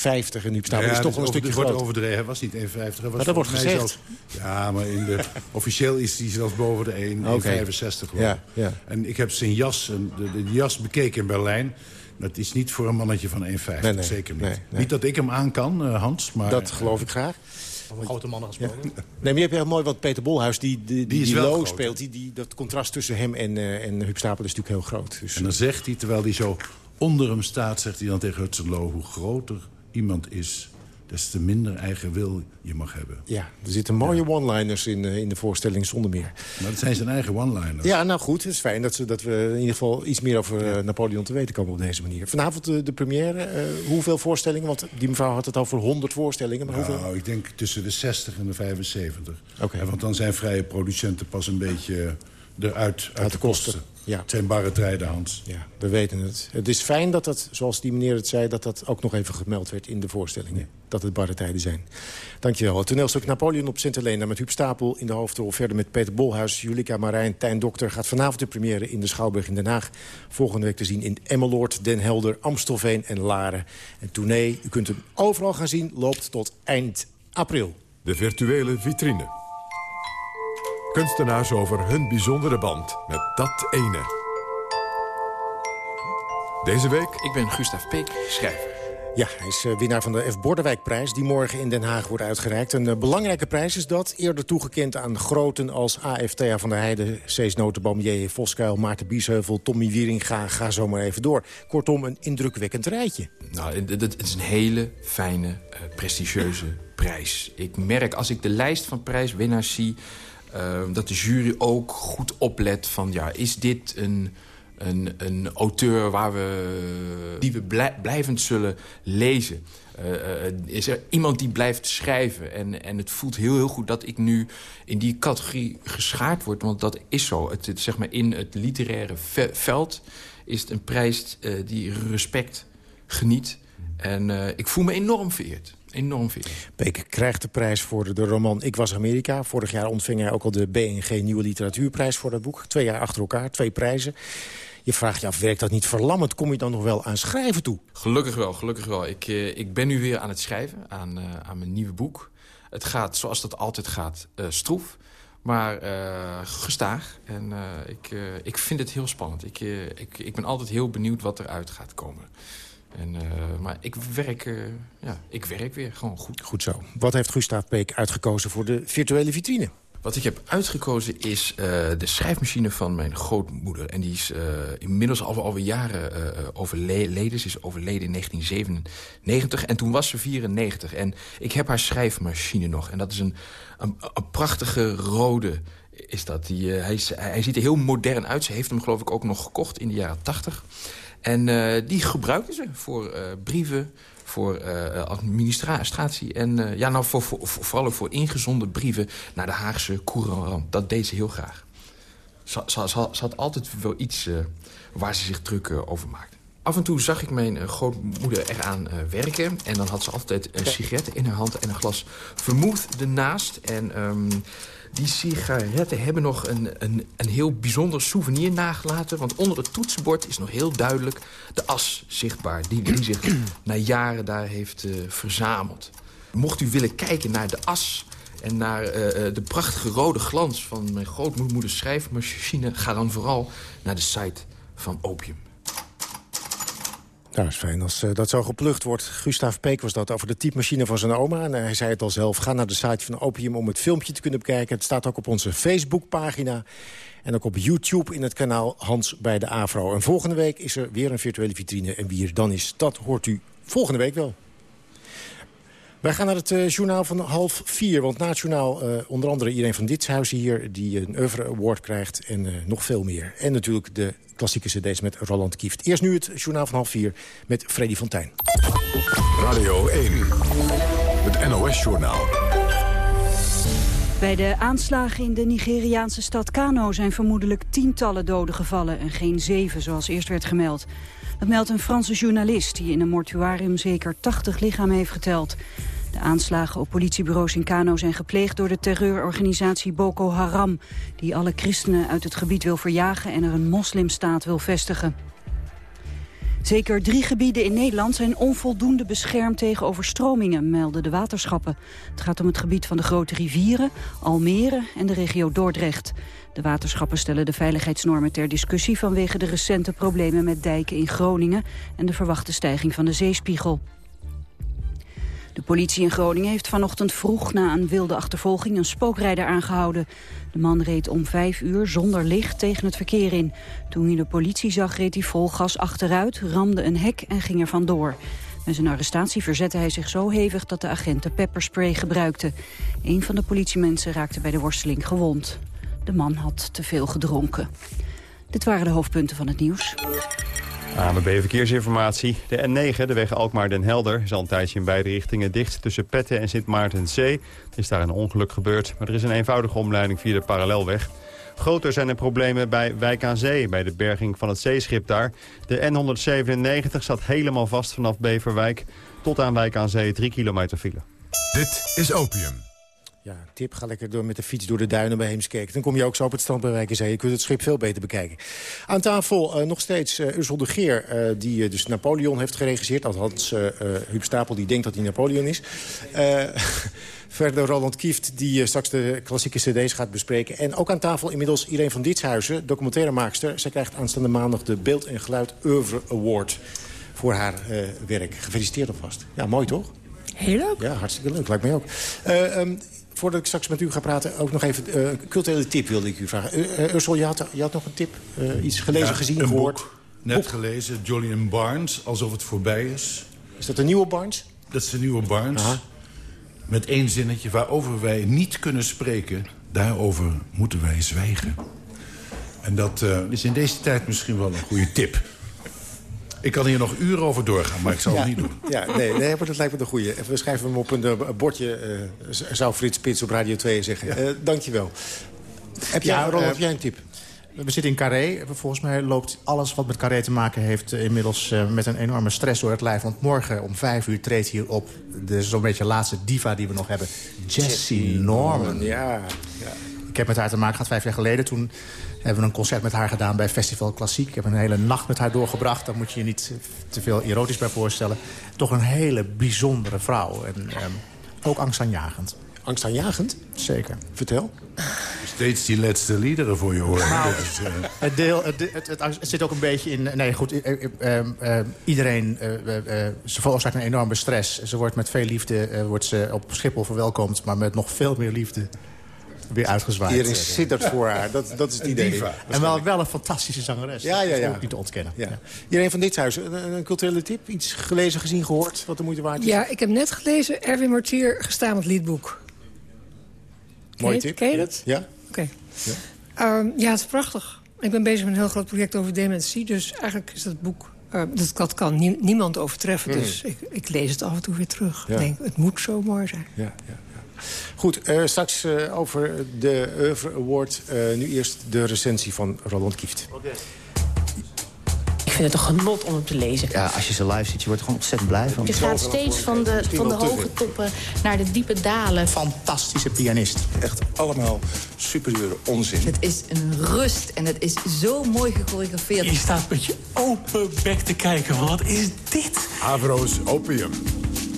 nu staat Nou ja, toch dat wel een stukje wordt groot. overdreven. Hij was niet 1,50. hij was Maar dat wordt gezegd. zelfs- ja, maar in de, officieel is hij zelfs boven de 1, Oké. 1,65 geloof ik. Ja, ja. En ik heb zijn jas, de, de, jas bekeken in Berlijn. Dat is niet voor een mannetje van 1,50. Nee, nee, Zeker niet. nee. Niet dat ik hem aan kan, Hans. Maar, Dat geloof ik graag. Van grote mannen gesproken. Nee, maar je hebt heel mooi, want Peter Bolhuis, die, die, die, Die is die wel Lo groot, speelt, die, die, dat contrast tussen hem en, eh en Huub Stapel is natuurlijk heel groot. Dus, En dan zegt hij, terwijl hij zo onder hem staat... zegt hij dan tegen Hudson Lowe... hoe groter iemand is, des te minder eigen wil je mag hebben. ja, er zitten mooie one-liners in, eh, in de voorstelling zonder meer. Maar dat zijn zijn eigen one-liners. Ja, nou goed, het is fijn dat, ze, dat we in ieder geval iets meer over eh, Napoleon te weten komen op deze manier. Vanavond de, de première, eh, hoeveel voorstellingen? Want die mevrouw had het al voor 100 voorstellingen, maar hoeveel? Nou, ik denk tussen de 60 en de 75. Oké. En want dan zijn vrije producenten pas een beetje eruit uit, de kosten. Ja. Het zijn barre tijden, Hans. Ja, we weten het. Het is fijn dat dat, zoals die meneer het zei... dat dat ook nog even gemeld werd in de voorstellingen. Dat het barre tijden zijn. Dankjewel. Het toneelstuk Napoleon op Sint Helena met Huub Stapel in de hoofdrol. Verder met Peter Bolhuis, Julika Marijn, Tijn Dokter... gaat vanavond de première in de Schouwburg in Den Haag. Volgende week te zien in Emmeloord, Den Helder, Amstelveen en Laren. En tournee, u kunt hem overal gaan zien, loopt tot eind april. De virtuele vitrine. Kunstenaars over hun bijzondere band met dat ene. Deze week Ik ben Gustav Peek, schrijver. Ja, hij is eh, winnaar van de F. Bordewijkprijs... die morgen in Den Haag wordt uitgereikt. Een eh, belangrijke prijs is dat. Eerder toegekend aan groten als AFTA van der Heijden... Cees Notenboom, J. Voskuil, Maarten Biesheuvel, Tommy Wieringa. Ga zo maar even door. Kortom, een indrukwekkend rijtje. Nou, het, is een hele fijne, eh, prestigieuze prijs. Ik merk als ik de lijst van prijswinnaars zie... eh, dat de jury ook goed oplet van... ja, is dit een, een, een auteur waar we, die we blij- blijvend zullen lezen? Eh, eh, is er iemand die blijft schrijven? En, en het voelt heel, heel goed dat ik nu in die categorie geschaard word. Want dat is zo. Het, zeg maar in het literaire ve- veld is het een prijs eh, die respect geniet. En eh, ik voel me enorm vereerd. Enorm vereerd. Peek krijgt de prijs voor de roman Ik was Amerika. Vorig jaar ontving hij ook al de BNG Nieuwe Literatuurprijs voor dat boek. Twee jaar achter elkaar, twee prijzen. Je vraagt je af, werkt dat niet verlammend? Kom je dan nog wel aan schrijven toe? Gelukkig wel, gelukkig wel. Ik, eh, ik ben nu weer aan het schrijven aan, eh, aan mijn nieuwe boek. Het gaat, zoals dat altijd gaat, stroef. Maar gestaag. En ik, ik vind het heel spannend. Ik, ik, ik ben altijd heel benieuwd wat eruit gaat komen. En, eh, maar ik werk, eh, ja, ik werk weer gewoon goed. Goed zo. Wat heeft Gustav Peek uitgekozen voor de virtuele vitrine? Wat ik heb uitgekozen is eh, de schrijfmachine van mijn grootmoeder. En die is inmiddels al, alweer jaren overleden. Ze is overleden in 1997 en toen was ze 94. En ik heb haar schrijfmachine nog. En dat is een, een, een prachtige rode is dat. Die, hij ziet er heel modern uit. Ze heeft hem geloof ik ook nog gekocht in de jaren 80. En eh, die gebruikten ze voor eh, brieven, voor eh, administratie en ja, nou, voor, voor, voor- vooral ook voor ingezonden brieven naar de Haagse Courant. Dat deed ze heel graag. Ze, ze, ze, ze had altijd wel iets waar ze zich druk over maakte. Af en toe zag ik mijn grootmoeder eraan werken. En dan had ze altijd een sigaret in haar hand en een glas vermoed ernaast. En ehm, die sigaretten hebben nog een, een, een heel bijzonder souvenir nagelaten. Want onder het toetsenbord is nog heel duidelijk de as zichtbaar. Die, die zich na jaren daar heeft eh, verzameld. Mocht u willen kijken naar de as en naar eh, eh, de prachtige rode glans van mijn grootmoeders schrijfmachine... ga dan vooral naar de site van Opium. Nou, dat is fijn als eh, dat zo geplucht wordt. Gustav Peek was dat over de typemachine van zijn oma. En eh, hij zei het al zelf, ga naar de site van Opium om het filmpje te kunnen bekijken. Het staat ook op onze Facebookpagina. En ook op YouTube in het kanaal Hans bij de Afro. En volgende week is er weer een virtuele vitrine. En wie er dan is, dat hoort u volgende week wel. Wij gaan naar het eh, journaal van half vier. Want na het journaal eh, onder andere iedereen van Ditshuizen hier... die een oeuvre award krijgt en eh, nog veel meer. En natuurlijk de klassieke cd's met Roland Kieft. Eerst nu het journaal van half vier met Freddy Fontijn. Radio 1, het NOS-journaal. Bij de aanslagen in de Nigeriaanse stad Kano zijn vermoedelijk tientallen doden gevallen en geen zeven zoals eerst werd gemeld. Dat meldt een Franse journalist die in een mortuarium zeker 80 lichamen heeft geteld. De aanslagen op politiebureaus in Kano zijn gepleegd door de terreurorganisatie Boko Haram... die alle christenen uit het gebied wil verjagen en er een moslimstaat wil vestigen. Zeker drie gebieden in Nederland zijn onvoldoende beschermd tegen overstromingen, melden de waterschappen. Het gaat om het gebied van de grote rivieren, Almere en de regio Dordrecht. De waterschappen stellen de veiligheidsnormen ter discussie vanwege de recente problemen met dijken in Groningen en de verwachte stijging van de zeespiegel. De politie in Groningen heeft vanochtend vroeg na een wilde achtervolging een spookrijder aangehouden. De man reed om vijf uur zonder licht tegen het verkeer in. Toen hij de politie zag reed hij vol gas achteruit, ramde een hek en ging er vandoor. Met zijn arrestatie verzette hij zich zo hevig dat de agenten pepperspray gebruikten. Een van de politiemensen raakte bij de worsteling gewond. De man had te veel gedronken. Dit waren de hoofdpunten van het nieuws. AMB Verkeersinformatie. De N9, de weg Alkmaar-Den Helder, is al een tijdje in beide richtingen dicht. Tussen Petten en Sint Maartenzee Er is daar een ongeluk gebeurd. Maar er is een eenvoudige omleiding via de parallelweg. Groter zijn de problemen bij Wijk aan Zee, bij de berging van het zeeschip daar. De N197 zat helemaal vast vanaf Beverwijk tot aan Wijk aan Zee, 3 kilometer file. Dit is Opium. Ja, tip, ga lekker door met de fiets door de duinen bij Heemskerk. Dan kom je ook zo op het strand bij Wijkenzee. Je kunt het schip veel beter bekijken. Aan tafel eh, nog steeds uh, Ursel de Geer, eh, die dus Napoleon heeft geregisseerd. Althans, Huub Stapel die denkt dat hij Napoleon is. verder Roland Kieft, die straks de klassieke cd's gaat bespreken. En ook aan tafel inmiddels Irene van Ditshuizen, documentairemaakster. Zij krijgt aanstaande maandag de Beeld en Geluid Oeuvre Award voor haar werk. Gefeliciteerd alvast. Ja, mooi toch? Heel leuk. Ja, hartstikke leuk. Lijkt mij ook. Um, voordat ik straks met u ga praten, ook nog even uh, culturele tip wilde ik u vragen. Uh, Ursel, je had, je had nog een tip? Uh, iets gelezen, ja, gezien, gehoord? Boek, net boek. gelezen, Julian Barnes, Alsof het voorbij is. Is dat de nieuwe Barnes? Dat is de nieuwe Barnes. Aha. Met één zinnetje, waarover wij niet kunnen spreken... daarover moeten wij zwijgen. En dat is in deze tijd misschien wel een goede tip. Ik kan hier nog uren over doorgaan, maar ik zal ja, het niet doen. Ja, nee, nee, maar dat lijkt me een goeie. We schrijven hem op een uh, bordje, uh, zou Frits Spits op Radio 2 zeggen. Ja. Uh, dankjewel. Heb jij, ja, Roland, heb jij een tip? We zitten in Carré. Volgens mij loopt alles wat met Carré te maken heeft... inmiddels uh, met een enorme stress door het lijf. Want morgen om vijf uur treedt hier op... de zo'n beetje laatste diva die we nog hebben. Jessie Norman. Ja, ja. Ik heb met haar te maken gehad vijf jaar geleden. Toen hebben we een concert met haar gedaan bij Festival Klassiek. Ik heb een hele nacht met haar doorgebracht. Daar moet je je niet te veel erotisch bij voorstellen. Toch een hele bijzondere vrouw. En um, ook angstaanjagend. Angstaanjagend? Zeker. Vertel. Steeds die laatste liederen voor je horen. Nou, is, uh... het, deel, het, het, het, het, zit ook een beetje in... Nee, goed, uh, uh, iedereen... ze veroorzaakt een enorme stress. Ze wordt met veel liefde wordt ze op Schiphol verwelkomd... maar met nog veel meer liefde weer uitgezwaaid. Hier is Sittard voor haar, dat, dat is het idee. Diva, en wel, wel een fantastische zangeres. Ja, ja, ja. Dat is ook niet te ontkennen. Ja. Ja. Iedereen van dit huis, een, een, culturele tip? Iets gelezen, gezien, gehoord, wat de moeite waard is? Ja, ik heb net gelezen Erwin Mortier, Gestameld liedboek. Mooi tip. Ken je dat? Ja. Oké. Okay. Ja. Um, ja, het is prachtig. Ik ben bezig met een heel groot project over dementie. Dus eigenlijk is dat boek... Uh, dat, dat kan nie, niemand overtreffen. Mm. Dus ik, ik, lees het af en toe weer terug. Ja. Ik denk, het moet zo mooi zijn. Ja, ja. Goed, uh, straks uh, over de Oeuvre Award. Uh, nu eerst de recensie van Roland Kieft. Okay. Ik vind het een genot om hem te lezen. Ja, als je ze live ziet, je wordt er gewoon ontzettend blij van. Je gaat steeds van de, van de hoge toppen naar de diepe dalen. Fantastische pianist. Echt allemaal superieuze onzin. Het is een rust en het is zo mooi gechoreografeerd. Je staat met je open bek te kijken. Wat is dit? Avro's Opium.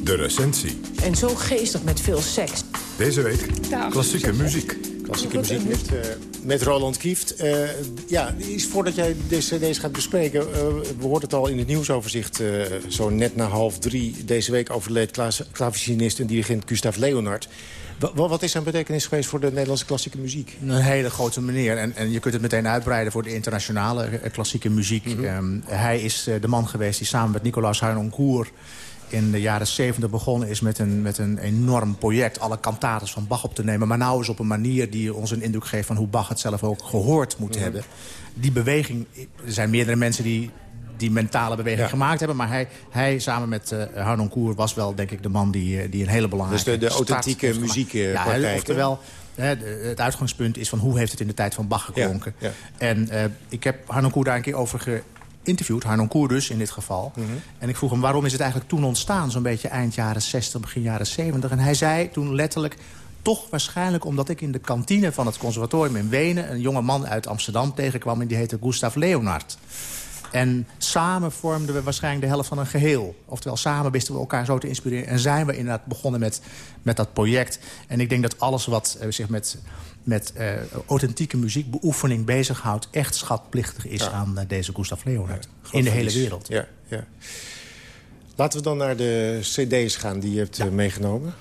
De recensie. En zo geestig met veel seks. Deze week klassieke muziek. Klassieke muziek met, uh, met Roland Kieft. Uh, ja, is voordat jij deze cd's gaat bespreken... Uh, we hoorden het al in het nieuwsoverzicht... zo net na half drie deze week overleed klavicinist en dirigent Gustav Leonard. W wat is zijn betekenis geweest voor de Nederlandse klassieke muziek? Een hele grote meneer. En, en je kunt het meteen uitbreiden voor de internationale klassieke muziek. Mm -hmm. um, hij is de man geweest die samen met Nicolaas Harnoncourt in de jaren 70 begonnen is met een, met een enorm project... alle kantates van Bach op te nemen. Maar nou is op een manier die ons een indruk geeft... van hoe Bach het zelf ook gehoord moet hebben. Die beweging, er zijn meerdere mensen die die mentale beweging gemaakt hebben. Maar hij, hij samen met uh, Harnon Koer was wel, denk ik, de man die, uh, die een hele belangrijke... Dus de, de authentieke muziekpraktijk. Ja, oftewel, het uitgangspunt is van hoe heeft het in de tijd van Bach geklonken. Ja, ja. En uh, ik heb Harnon Koer daar een keer over geïnterviewd. Harnon Koer dus, in dit geval. Mm -hmm. En ik vroeg hem, waarom is het eigenlijk toen ontstaan? Zo'n beetje eind jaren 60, begin jaren 70. En hij zei toen letterlijk toch waarschijnlijk omdat ik in de kantine van het conservatorium in Wenen... een jonge man uit Amsterdam tegenkwam en die heette Gustav Leonard. En samen vormden we waarschijnlijk de helft van een geheel. Oftewel, samen wisten we elkaar zo te inspireren. En zijn we inderdaad begonnen met, met dat project. En ik denk dat alles wat uh, zich met, met uh, authentieke muziekbeoefening bezighoudt... echt schatplichtig is ja. aan uh, deze Gustav Leonard. Ja, in de hele wereld. Ja, ja. Laten we dan naar de cd's gaan die je hebt ja. meegenomen.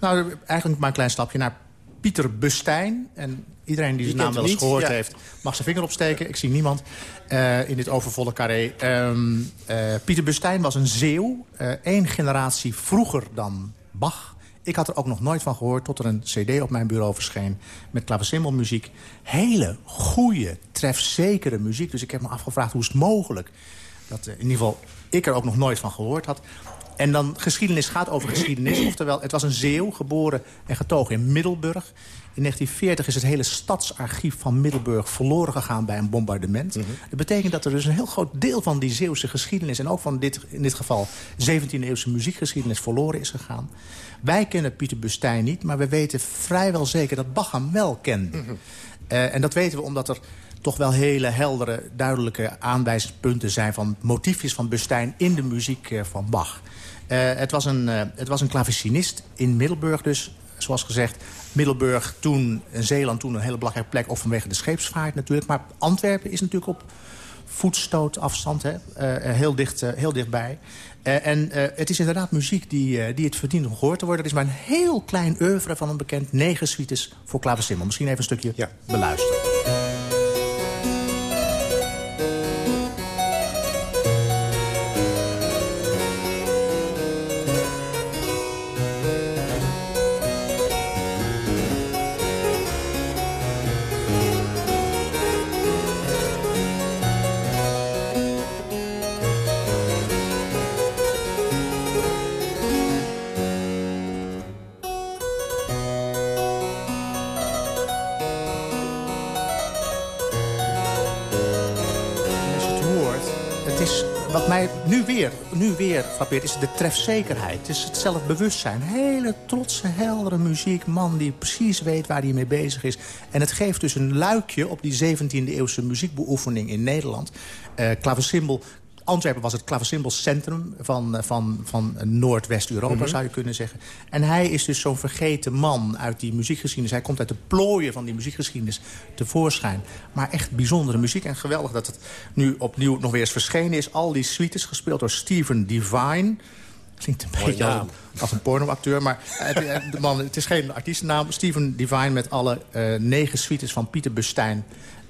Nou, eigenlijk maar een klein stapje naar Pieter Bustijn. En iedereen die zijn naam wel eens niet. gehoord ja. heeft... mag zijn vinger opsteken. Ik zie niemand uh, in dit overvolle carré. Um, uh, Pieter Bustijn was een zeeuw. Eén uh, generatie vroeger dan Bach. Ik had er ook nog nooit van gehoord tot er een cd op mijn bureau verscheen... met klaversymbolmuziek. Hele goede, trefzekere muziek. Dus ik heb me afgevraagd hoe is het mogelijk... dat in ieder geval ik er ook nog nooit van gehoord had. En dan geschiedenis gaat over geschiedenis. Oftewel, het was een zeeuw, geboren en getogen in Middelburg. In 1940 is het hele stadsarchief van Middelburg verloren gegaan bij een bombardement. Mm -hmm. Dat betekent dat er dus een heel groot deel van die Zeeuwse geschiedenis... en ook van dit, in dit geval 17e-eeuwse muziekgeschiedenis verloren is gegaan. Wij kennen Pieter Bustijn niet, maar we weten vrijwel zeker dat Bach hem wel kende. Mm -hmm. uh, en dat weten we omdat er toch wel hele heldere, duidelijke aanwijzingspunten zijn... van motiefjes van Bustijn in de muziek uh, van Bach. Uh, het, was een, uh, het was een klavecinist in Middelburg dus, zoals gezegd. Middelburg toen, en Zeeland toen een hele belangrijke plek... ook vanwege de scheepsvaart natuurlijk. Maar Antwerpen is natuurlijk op voetstootafstand, hè, uh, heel, dicht, heel dichtbij. En het is inderdaad muziek die, die het verdient om gehoord te worden. Het is maar een heel klein oeuvre van een bekend negen suites voor klaversymbol. Misschien even een stukje ja. beluisteren. Weer, nu weer frappeert, is de trefzekerheid. Het is het zelfbewustzijn. Hele trotse, heldere muziek. Man die precies weet waar hij mee bezig is. En het geeft dus een luikje op die 17e-eeuwse muziekbeoefening in Nederland. Uh, Antwerpen was het klaversymbolcentrum van, van, van Noordwest-Europa, mm -hmm. zou je kunnen zeggen. En hij is dus zo'n vergeten man uit die muziekgeschiedenis. Hij komt uit de plooien van die muziekgeschiedenis tevoorschijn. Maar echt bijzondere muziek. En geweldig dat het nu opnieuw nog weer eens verschenen is. Al die suites, gespeeld door Stephen Divine... Klinkt een beetje als een, als een pornoacteur, maar het, de man, het is geen artiestennaam. Stephen Divine met alle uh, negen suites van Pieter Bustijn,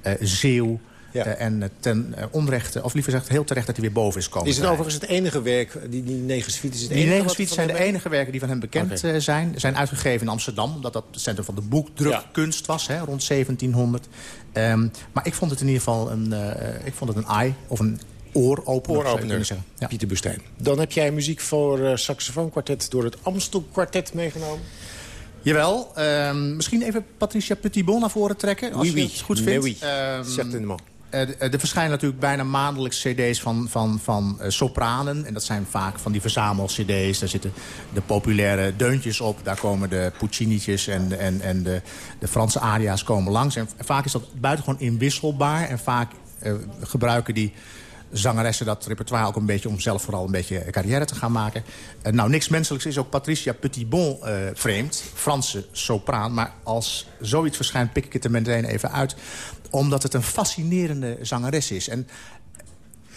uh, Zeeuw, ja. Uh, en ten uh, onrechte, of liever gezegd heel terecht dat hij weer boven is komen. Is het overigens het enige werk, die, die negen suites... Het die negen suites zijn de enige werken die van hem bekend okay. uh, zijn. Zijn uitgegeven in Amsterdam, omdat dat het centrum van de boekdrukkunst ja. was, hè, rond 1700. Um, maar ik vond het in ieder geval een, ik vond het een eye, of een ooropener. Ooropener, ja. Pieter Bustijn. Dan heb jij muziek voor uh, saxofoonkwartet door het Amstel Kwartet meegenomen. Jawel. Um, misschien even Patricia Petitbon naar voren trekken, als oui, oui. je het goed vindt. Oui, um, Certainement. Er verschijnen natuurlijk bijna maandelijks cd's van, van, van uh, sopranen. En dat zijn vaak van die verzamel-cd's. Daar zitten de populaire deuntjes op. Daar komen de Puccini'tjes en, en, en de, de Franse aria's komen langs. En vaak is dat buitengewoon inwisselbaar. En vaak gebruiken die zangeressen dat repertoire ook een beetje... om zelf vooral een beetje carrière te gaan maken. Uh, nou, niks menselijks is ook Patricia Petitbon uh, vreemd. Franse sopraan. Maar als zoiets verschijnt, pik ik het er meteen even uit omdat het een fascinerende zangeres is. En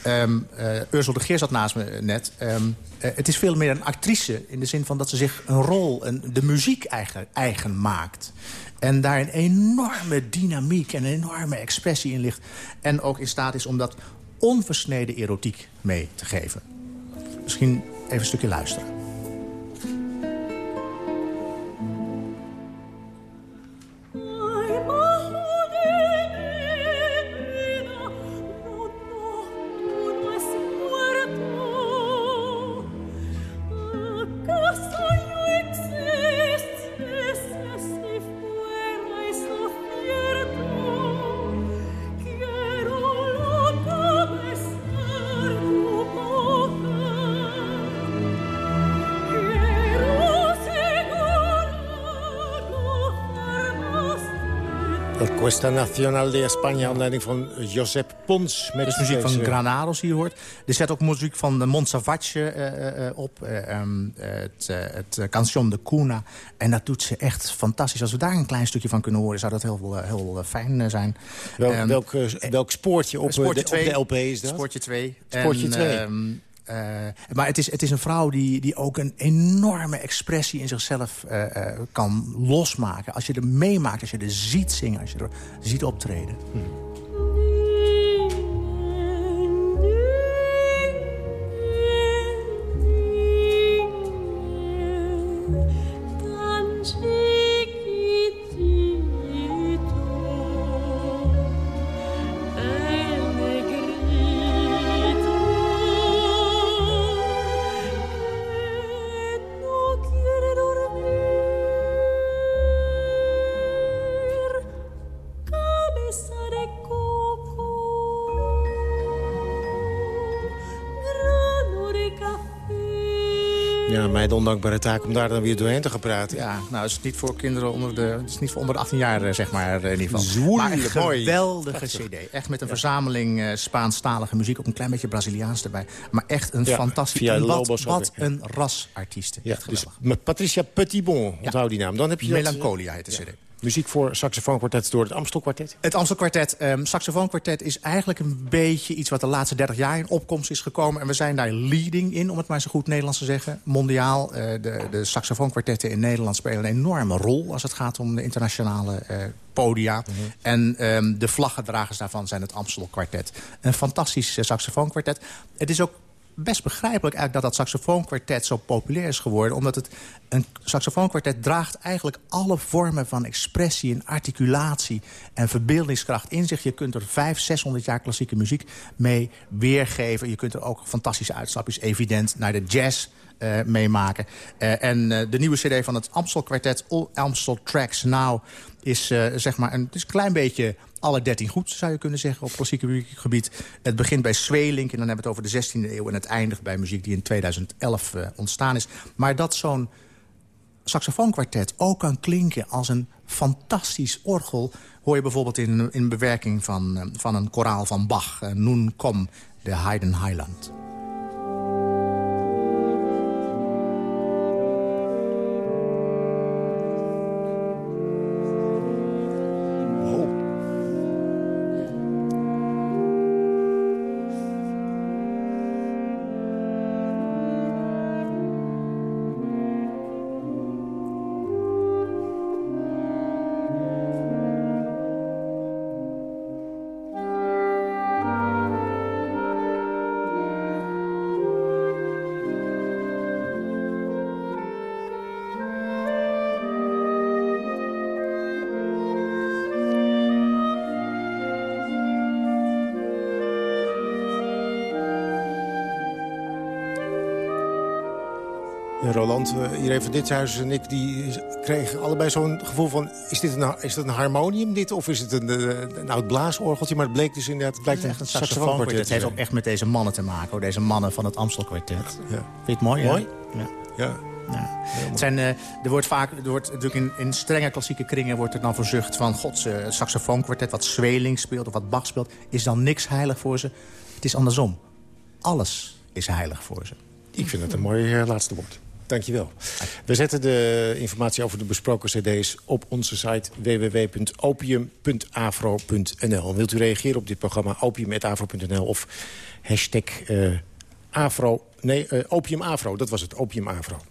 Um, Ursel de Geer zat naast me net. Uh, het is veel meer een actrice in de zin van dat ze zich een rol, een, de muziek eigen, eigen maakt. En daar een enorme dynamiek en een enorme expressie in ligt. En ook in staat is om dat onversneden erotiek mee te geven. Misschien even een stukje luisteren. Orquesta Nacional de España, onder leiding van Josep Pons. Met dus muziek van Granados hier hoort. Er zet ook muziek van de eh, op. eh, ehm, het, het Canción de Cuna. En dat doet ze echt fantastisch. Als we daar een klein stukje van kunnen horen... zou dat heel, heel fijn zijn. Wel- Ehm, welk, welk spoortje op, Spoortje de, op de twee. LP is dat? Spoortje 2. Spoortje 2. Maar het is, het is een vrouw die, die ook een enorme expressie in zichzelf eh, eh, kan losmaken. Als je er meemaakt, als je er ziet zingen, als je er ziet optreden. tan Mij de ondankbare taak om daar dan weer doorheen te gaan praten. Ja, nou, het is niet voor kinderen onder de, het is niet voor onder de 18 jaar, eh, zeg maar, eh, in ieder geval. Een geweldige Prachtig. cd. Echt met een verzameling eh, Spaanstalige muziek. Ook een klein beetje Braziliaans erbij. Maar echt een Ja, fantastisch... en wat, een rasartiest. Ja, dus met Patricia Petitbon, onthoud die naam. Dan heb je Melancholia heet de cd. Muziek voor saxofoonkwartet door het Amstelkwartet. Het Amstelkwartet, um, saxofoonkwartet, is eigenlijk een beetje iets wat de laatste 30 jaar in opkomst is gekomen. En we zijn daar leading in, om het maar zo goed Nederlands te zeggen. Mondiaal, eh, de, de saxofoonkwartetten in Nederland spelen een enorme rol... als het gaat om de internationale eh, podia. En ehm, de vlaggedragers daarvan zijn het Amstelkwartet. Een fantastisch eh, saxofoonkwartet. Het is ook best begrijpelijk eigenlijk dat dat saxofoonkwartet zo populair is geworden. Omdat het een saxofoonkwartet draagt eigenlijk alle vormen van expressie en articulatie en verbeeldingskracht in zich. Je kunt er 500, 600 jaar klassieke muziek mee weergeven. Je kunt er ook fantastische uitstapjes evident naar de jazz meemaken. Eh, en eh, de nieuwe cd van het Amstel Quartet, All Amstel Tracks Now... is eh, zeg maar een, het is een klein beetje alle 13 goed, zou je kunnen zeggen, op klassieke muziekgebied. Het begint bij Zweelink en dan hebben we het over de 16e eeuw... en het eindigt bij muziek die in 2011 eh, ontstaan is. Maar dat zo'n saxofoonkwartet ook kan klinken als een fantastisch orgel... hoor je bijvoorbeeld in, in bewerking van, eh, van een koraal van Bach... eh, Nun Kom, de Haydn Highland. Ja, Roland, eh, hier even dit huis en ik die kregen allebei zo'n gevoel van... Is, dit een, is dat een harmonium dit of is het een, eh, een oud blaasorgeltje? Maar het bleek dus inderdaad... Het blijkt Echt een een saxofoonkwartet saxofoonkwartet. te Het heeft ook echt met deze mannen te maken. Hoor. Deze mannen van het Amstelkwartet. Ja. Vind je het mooi? Mooi? Ja. Ja. Ja. Het zijn, eh, er wordt vaak, er wordt natuurlijk in, in strenge klassieke kringen wordt er dan verzucht van gods uh, saxofoonkwartet, wat Zweling speelt of wat Bach speelt, is dan niks heilig voor ze. Het is andersom. Alles is heilig voor ze. Ik vind het een mooi laatste woord. Dankjewel. We zetten de informatie over de besproken cd's op onze site www.opium.afro.nl. Wilt u reageren op dit programma opium.afro.nl of hashtag eh, afro... Nee, eh, opiumafro, dat was het, opiumafro. Uh,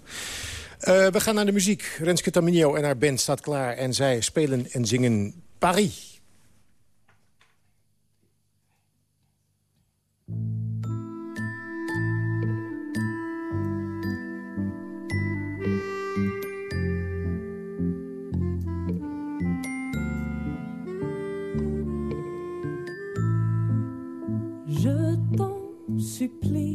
we gaan naar de muziek. Renske Taminio en haar band staat klaar en zij spelen en zingen Paris. tu.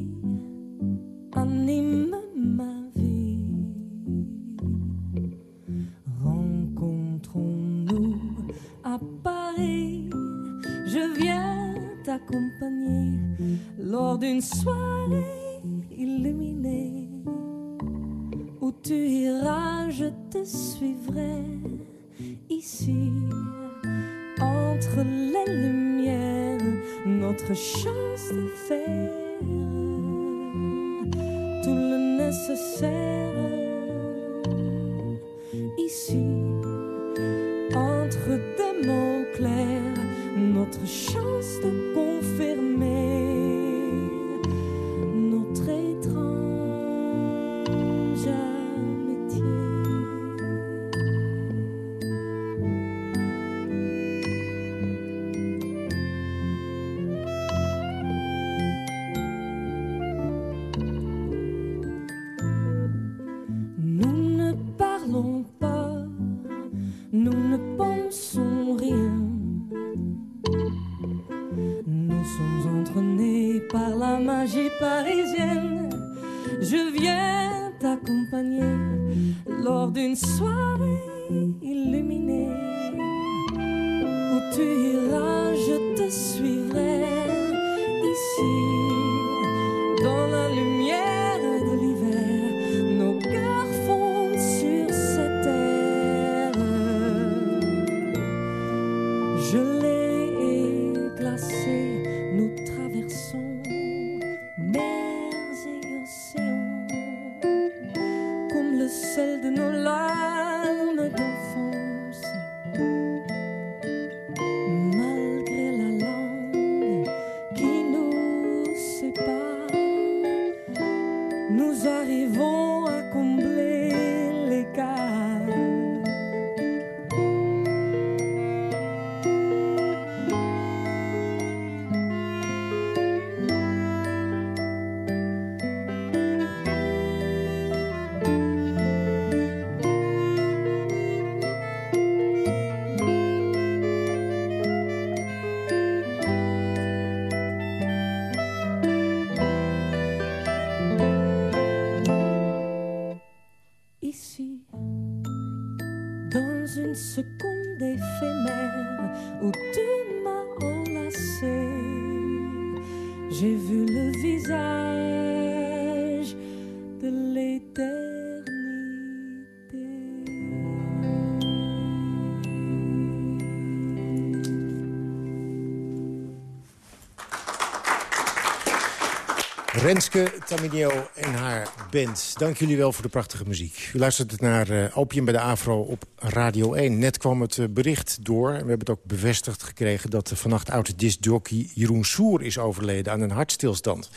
Renske Taminio en haar band. Dank jullie wel voor de prachtige muziek. U luistert naar eh, Opium bij de Afro op Radio 1. Net kwam het eh, bericht door, en we hebben het ook bevestigd gekregen... dat de vannacht oude discjockey Jeroen Soer is overleden aan een hartstilstand.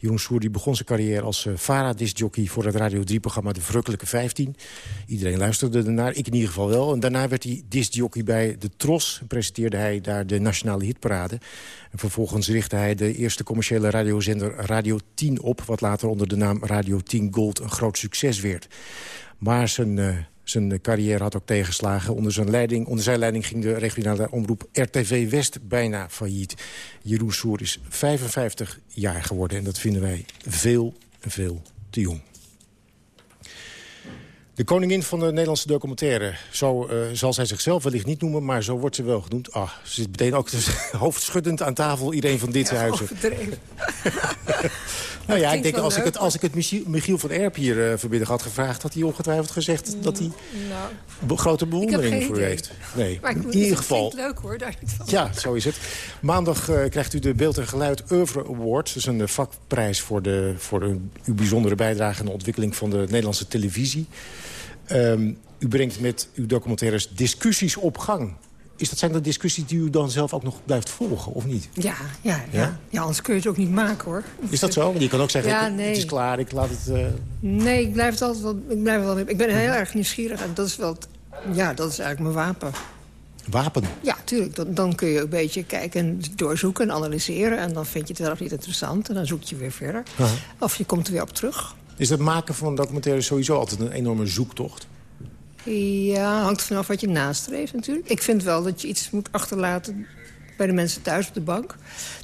Jeroen Soer die begon zijn carrière als uh, VARA-discjockey... voor het Radio 3-programma De Verrukkelijke 15. Iedereen luisterde ernaar, ik in ieder geval wel. En daarna werd hij discjockey bij De Tros. En presenteerde hij daar de Nationale Hitparade. En vervolgens richtte hij de eerste commerciële radiozender Radio 10 op... wat later onder de naam Radio 10 Gold een groot succes werd. Maar zijn... Uh, zijn carrière had ook tegenslagen. Onder zijn, leiding, onder zijn leiding ging de regionale omroep RTV West bijna failliet. Jeroen Soer is 55 jaar geworden en dat vinden wij veel veel te jong. De koningin van de Nederlandse documentaire. Zo uh, zal zij zichzelf wellicht niet noemen, maar zo wordt ze wel genoemd. Ah, ze zit meteen ook dus hoofdschuddend aan tafel, iedereen van dit ja, huizen. nou ja, ik denk als ik, het, als ik het Michiel, van Erp hier uh, vanmiddag had gevraagd... had hij ongetwijfeld gezegd mm, dat hij nou, grote bewondering voor u heeft. Nee, maar ik in ieder geval. leuk hoor, daar. Ja, zo is het. Maandag uh, krijgt u de Beeld en Geluid Oeuvre Award. Dat is een vakprijs voor, de, voor uw bijzondere bijdrage... aan de ontwikkeling van de Nederlandse televisie. Um, u brengt met uw documentaires discussies op gang. Is dat, zijn dat discussies die u dan zelf ook nog blijft volgen, of niet? Ja, ja, ja. ja? ja anders kun je het ook niet maken, hoor. Is dat zo? Je kan ook zeggen, ja, nee. het is klaar, ik laat het... Uh... Nee, ik blijf het altijd wel... Ik, blijf wel, ik ben heel erg nieuwsgierig en dat is wel... Ja, dat is eigenlijk mijn wapen. Wapen? Ja, tuurlijk. Dan, dan kun je een beetje kijken en doorzoeken en analyseren. En dan vind je het wel of niet interessant. En dan zoek je weer verder. Uh -huh. Of je komt er weer op terug. Is het maken van documentaires sowieso altijd een enorme zoektocht? Ja, hangt vanaf wat je nastreeft natuurlijk. Ik vind wel dat je iets moet achterlaten bij de mensen thuis op de bank...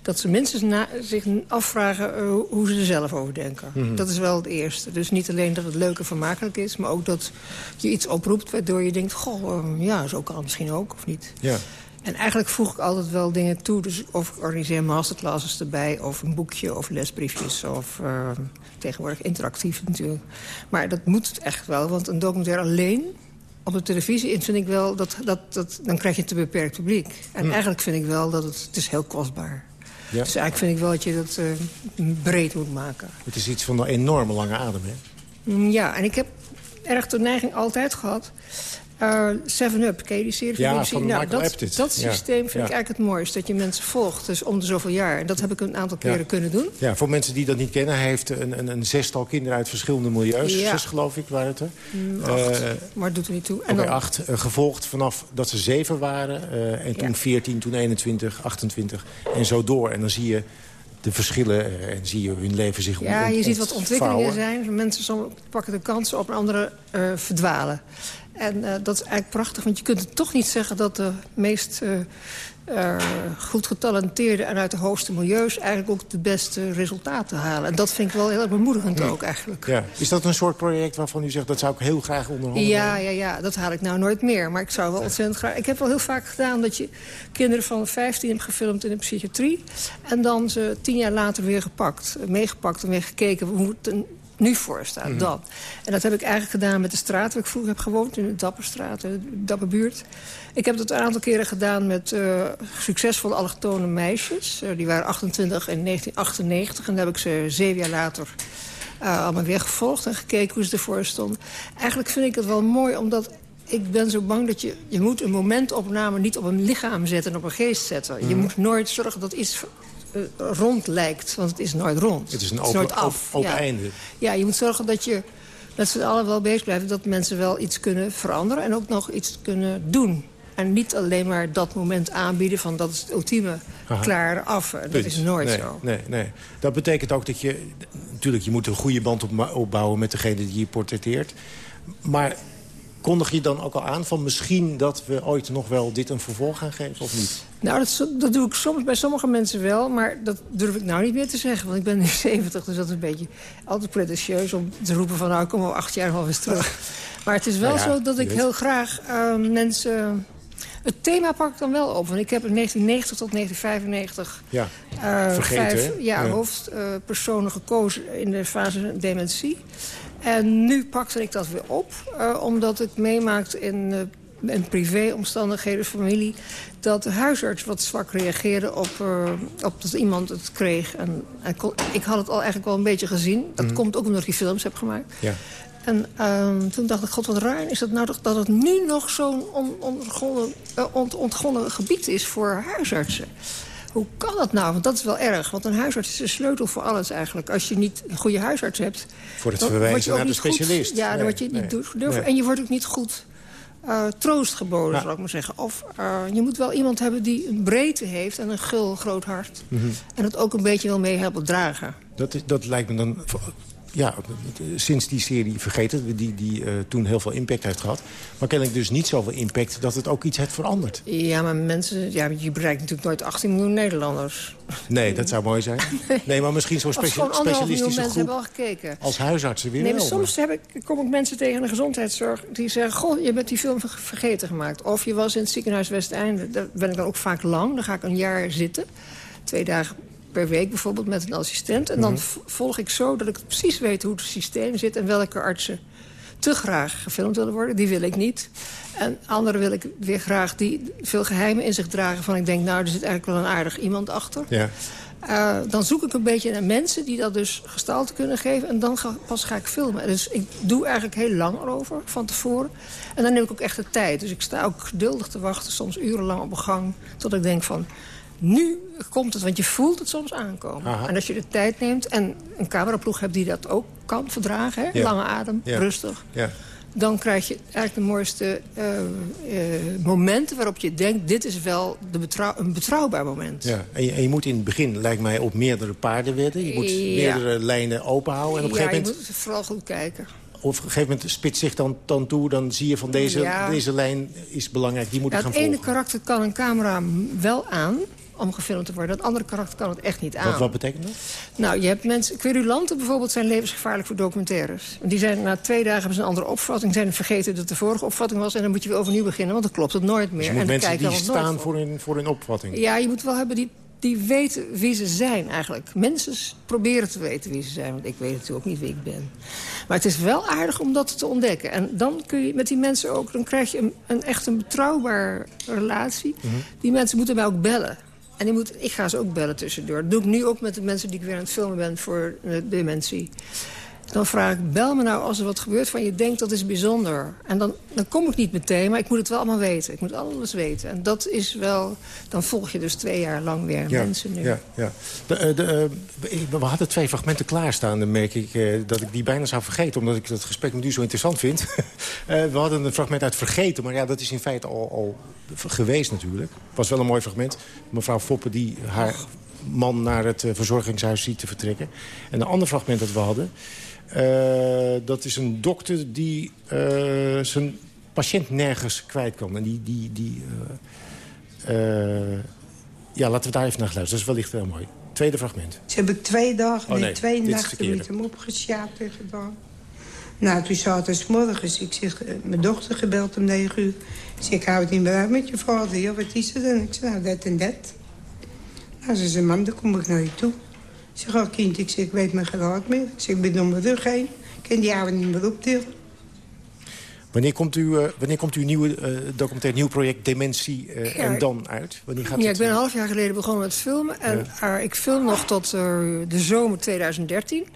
dat ze minstens na, zich afvragen uh, hoe ze er zelf over denken. Mhm. Dat is wel het eerste. Dus niet alleen dat het leuk en vermakelijk is... maar ook dat je iets oproept waardoor je denkt... goh, uh, ja, zo kan het misschien ook, of niet. Ja. En eigenlijk voeg ik altijd wel dingen toe. Dus of ik organiseer masterclasses erbij, of een boekje, of lesbriefjes... of uh, tegenwoordig interactief natuurlijk. Maar dat moet echt wel, want een documentaire alleen op de televisie vind ik wel dat, dat, dat dan krijg je een te beperkt publiek. En eigenlijk vind ik wel dat het, het is heel kostbaar. Ja. Dus eigenlijk vind ik wel dat je dat uh, breed moet maken. Het is iets van een enorme lange adem, hè? Mm, Ja, en ik heb erg de neiging altijd gehad... Uh, Seven Up, ken je die serie Ja, BBC? van nou, dat, dat Ja. systeem vind Ja. ik eigenlijk het mooiste. Dat je mensen volgt, dus om de zoveel jaar. En dat heb ik een aantal keren Ja. kunnen doen. Ja, voor mensen die dat niet kennen, hij heeft een, een, een zestal kinderen uit verschillende milieus. Ja. Zes geloof ik waren het er. Mm, acht, Eh, maar het doet er niet toe. Oké, acht. eh, gevolgd vanaf dat ze zeven waren. eh, en toen Ja. 14, toen 21, 28. En zo door. En dan zie je de verschillen eh, en zie je hun leven zich Ja, ont- je ziet wat ontwikkelingen zijn. Mensen soms pakken de kansen op en anderen eh, verdwalen. En eh, dat is eigenlijk prachtig, want je kunt toch niet zeggen... dat de meest eh, eh, goed getalenteerde en uit de hoogste milieus... eigenlijk ook de beste resultaten halen. En dat vind ik wel heel erg bemoedigend ook eigenlijk. Ja. Is dat een soort project waarvan u zegt... dat zou ik heel graag onderhandelen? Ja, ja, ja, dat haal ik nou nooit meer. Maar ik zou wel ontzettend graag... Ik heb wel heel vaak gedaan dat je kinderen van 15 hebt gefilmd in de psychiatrie. En dan ze tien jaar later weer gepakt. Meegepakt en weer gekeken hoe het er nu voor staat. Mhm. Dan. En dat heb ik eigenlijk gedaan met de straat waar ik vroeger heb gewoond. In de Dapperstraat, de Dapperbuurt. Ik heb dat een aantal keren gedaan met eh, succesvolle allochtone meisjes. Eh, die waren 28 in 1998. En dan heb ik ze zeven jaar later uh, allemaal weer gevolgd en gekeken hoe ze ervoor stonden. Eigenlijk vind ik het wel mooi, omdat ik ben zo bang dat je... je moet een momentopname niet op een lichaam zetten en op een geest zetten. Je Mhm. moet nooit zorgen dat iets rond lijkt, want het is nooit rond. Het is een nooit open, af. open, open ja. einde. Ja, je moet zorgen dat je met z'n allen wel bezig blijft... dat mensen wel iets kunnen veranderen en ook nog iets kunnen doen. En niet alleen maar dat moment aanbieden van dat is het ultieme Aha. klaar af. Dat Punt. is nooit nee, zo. Nee, nee. Dat betekent ook dat je... Natuurlijk, je moet een goede band op, opbouwen met degene die je portretteert. Maar kondig je dan ook al aan van misschien dat we ooit nog wel dit een vervolg gaan geven of niet? Nou, dat, dat doe ik soms bij sommige mensen wel, maar dat durf ik nou niet meer te zeggen. Want ik ben nu 70, dus dat is een beetje altijd pretentieus om te roepen van... nou, kom al acht jaar wel eens terug. Maar het is wel Nou ja, zo dat ik heel graag uh, mensen... Het thema pak ik dan wel op, want ik heb in 1990 tot 1995... Ja, uh, vergeten, vijf ja, Ja. hoofdpersonen gekozen in de fase dementie. En nu pakte ik dat weer op, uh, omdat ik meemaakte in... En privéomstandigheden, familie... dat de huisarts wat zwak reageerde op, uh, op dat iemand het kreeg. En, en kon, ik had het al eigenlijk wel een beetje gezien. Dat Mhm. komt ook omdat ik die films heb gemaakt. Ja. En uh, toen dacht ik, god wat raar is dat nou toch dat het nu nog zo'n on, ontgonnen, uh, ont, ontgonnen gebied is voor huisartsen. Hoe kan dat nou? Want dat is wel erg. Want een huisarts is de sleutel voor alles eigenlijk. Als je niet een goede huisarts hebt... Voor het verwijzen naar de niet goed- specialist. ja, dan Nee, word je nee, niet nee. En je wordt ook niet goed uh, troost geboden, Ja. zal ik maar zeggen. Of uh, je moet wel iemand hebben die een breedte heeft en een gul groot hart. Mhm. En het ook een beetje wil mee helpen dragen. Dat, is, dat lijkt me dan... Ja, sinds die serie Vergeten, die, die uh, toen heel veel impact heeft gehad. Maar kennelijk dus niet zoveel impact dat het ook iets heeft veranderd. Ja, maar mensen... Ja, je bereikt natuurlijk nooit 18 miljoen Nederlanders. Nee, dat zou mooi zijn. Nee, maar misschien zo'n specialistische mensen groep hebben al gekeken. als huisartsen weer Nee, maar wel. soms heb ik, kom ik mensen tegen in de gezondheidszorg... die zeggen, goh, je bent die film ver- vergeten gemaakt. Of je was in het ziekenhuis Westeinde. Daar ben ik dan ook vaak lang. Dan ga ik een jaar zitten. Twee dagen per week bijvoorbeeld met een assistent. En dan Mhm. volg ik zo dat ik precies weet hoe het systeem zit... en welke artsen te graag gefilmd willen worden. Die wil ik niet. En anderen wil ik weer graag die veel geheimen in zich dragen... van ik denk, nou, er zit eigenlijk wel een aardig iemand achter. Ja. Uh, dan zoek ik een beetje naar mensen die dat dus gestalte kunnen geven. En dan ga, pas ga ik filmen. Dus ik doe eigenlijk heel lang erover van tevoren. En dan neem ik ook echt de tijd. Dus ik sta ook geduldig te wachten, soms urenlang op een gang. Tot ik denk van, nu komt het. Want je voelt het soms aankomen. Aha. En als je de tijd neemt en een cameraploeg hebt die dat ook kan verdragen. Hè? Ja. Lange adem, Ja. rustig. Ja. Dan krijg je eigenlijk de mooiste uh, uh, momenten waarop je denkt... dit is wel de betrouw een betrouwbaar moment. Ja. En, je, en je moet in het begin, lijkt mij, op meerdere paarden wedden. Je moet meerdere lijnen openhouden. En op een gegeven je moment, moet vooral goed kijken. op een gegeven moment spitst zich dan, dan toe. Dan zie je van deze, Ja. deze lijn is belangrijk. Die moet Ja, ik gaan het ene volgen. karakter kan een camera wel aan. Om gefilmd te worden. Dat andere karakter kan het echt niet aan. Wat, wat betekent dat? Nou, je hebt mensen... Querulanten bijvoorbeeld zijn levensgevaarlijk voor documentaires. Die zijn na twee dagen hebben ze een andere opvatting. Zijn vergeten dat de vorige opvatting was. En dan moet je weer overnieuw beginnen, want dan klopt het nooit meer. Dus je en mensen kijken die staan voor. hun, voor hun opvatting. Ja, je moet wel hebben die, die weten wie ze zijn eigenlijk. Mensen proberen te weten wie ze zijn, want ik weet natuurlijk ook niet wie ik ben. Maar het is wel aardig om dat te ontdekken. En dan kun je met die mensen ook, dan krijg je een, een echt een betrouwbare relatie. Mhm. Die mensen moeten mij ook bellen. En die moet, ik ga ze ook bellen tussendoor. Dat doe ik nu ook met de mensen die ik weer aan het filmen ben voor eh, dementie. Dan vraag ik, bel me nou als er wat gebeurt van je denkt dat is bijzonder. En dan, dan kom ik niet meteen, maar ik moet het wel allemaal weten. Ik moet alles weten. En dat is wel, dan volg je dus twee jaar lang weer mensen nu. Ja, ja. De, eh, de, eh, we hadden twee fragmenten klaarstaan. Dan merk ik eh, dat ik die bijna zou vergeten. Omdat ik dat gesprek met u zo interessant vind. We hadden een fragment uit Vergeten. Maar ja, dat is in feite al, al geweest natuurlijk. Het was wel een mooi fragment. Mevrouw Foppe die haar man naar het verzorgingshuis ziet te vertrekken. En een ander fragment dat we hadden... eh, dat is een dokter die eh, zijn patiënt nergens kwijt kan. En die... die, die eh, ja, laten we daar even naar luisteren. Dat is wellicht heel mooi. Tweede fragment. Ze heb ik twee dagen, Oh, nee, nee, twee nachten met hem opgeschapen gedaan. Nou, toen zaten s morgens. Ik zeg, mijn dochter gebeld om negen uur. Ik zeg, ik hou het niet meer uit met je vader. Ja, wat is er dan? Ik zeg, nou, dat en dat. Nou, ze zei, mam, daar kom ik naar je toe. Ik zeg, oh kind, ik, zeg, ik weet mijn geraad meer. Ik zeg, ik ben om mijn rug heen. Ik kan die oude niet meer optillen. Wanneer komt, u, eh, wanneer komt uw nieuwe eh, documentaire, nieuw project Dementie eh, Ja, en dan uit? Wanneer gaat Ja, het, ik ben een half jaar geleden begonnen met filmen. En ik film nog tot de zomer 2013.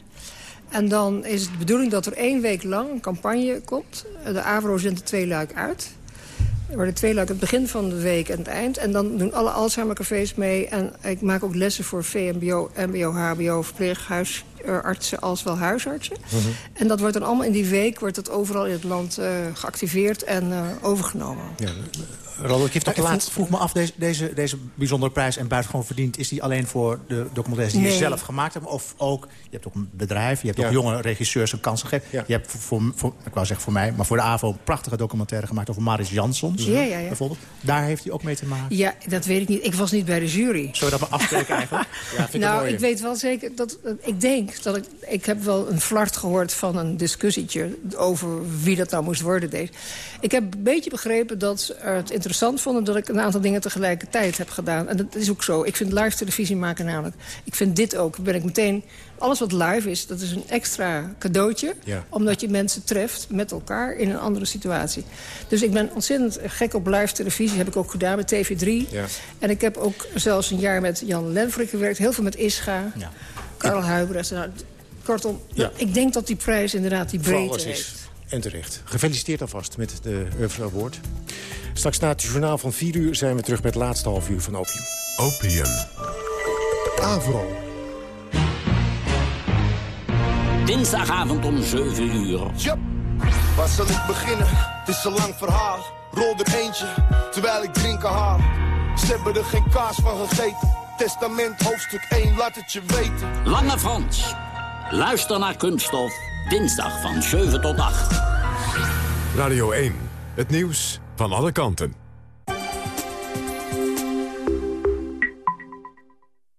En dan is het de bedoeling dat er één week lang een campagne komt. De AVRO zendt er twee luik uit. Er worden twee luik het begin van de week en het eind. En dan doen alle Alzheimer-cafés mee. En ik maak ook lessen voor VMBO, MBO, HBO, verpleeghuisartsen als wel huisartsen. En dat wordt dan allemaal in die week wordt het overal in het land eh, geactiveerd en eh, overgenomen. Ja, ik heb nog Ik vroeg, laatst... vroeg me af, deze, deze, deze bijzondere prijs en buitengewoon verdiend... is die alleen voor de documentaires die je zelf gemaakt hebt? Of ook, je hebt ook een bedrijf, je hebt Ja. ook jonge regisseurs een kans gegeven. Ja. Je hebt voor, voor, ik wou zeggen voor mij, maar voor de AVO... een prachtige documentaire gemaakt over Maris Janssons. Ja, ja, ja. Bijvoorbeeld. Daar heeft hij ook mee te maken. Ja, dat weet ik niet. Ik was niet bij de jury. Zullen we dat maar afspreken eigenlijk? Ja, vind ik een nou, mooie. ik weet wel zeker dat, dat- ik denk dat ik ik heb wel een flart gehoord van een discussietje over wie dat nou moest worden deze. Ik heb een beetje begrepen dat ze het interessant vonden dat ik een aantal dingen tegelijkertijd heb gedaan. En dat is ook zo. Ik vind live televisie maken namelijk. Ik vind dit ook. Ben ik meteen alles wat live is, dat is een extra cadeautje. Ja. Omdat je mensen treft met elkaar in een andere situatie. Dus ik ben ontzettend gek op live televisie. Heb ik ook gedaan met TV3. Ja. En ik heb ook zelfs een jaar met Jan Lenfrik gewerkt. Heel veel met Ischa. Ja. Karel Huibrechts. Nou, kortom, Ja. ik denk dat die prijs inderdaad die breedte heeft. is. En terecht. Gefeliciteerd alvast met de Oeuvre Award. Straks na het journaal van 4 uur zijn we terug met het laatste half uur van Opium. Opium. Avro. Dinsdagavond om 7 uur. Yup. Waar zal ik beginnen? Het is een lang verhaal. Rol er eentje, terwijl ik drinken haal. Ze hebben er geen kaas van gegeten. Testament hoofdstuk 1, laat het je weten. Lange Frans. Luister naar Kunststof. Dinsdag van 7 tot 8. Radio 1. Het nieuws van alle kanten.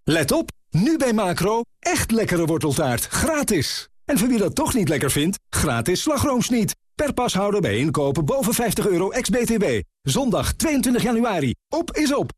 Let op, nu bij Macro, echt lekkere worteltaart, gratis. En voor wie dat toch niet lekker vindt, gratis slagroomsniet. Per pashouder bij inkopen boven 50 euro ex-BTW. Zondag 22 januari. Op is op.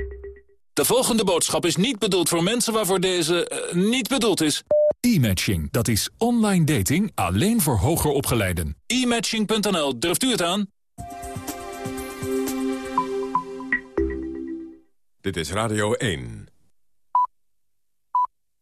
De volgende boodschap is niet bedoeld voor mensen waarvoor deze eh, niet bedoeld is. E-matching, dat is online dating alleen voor hoger opgeleiden. E-matching.nl, durft u het aan? Dit is Radio 1.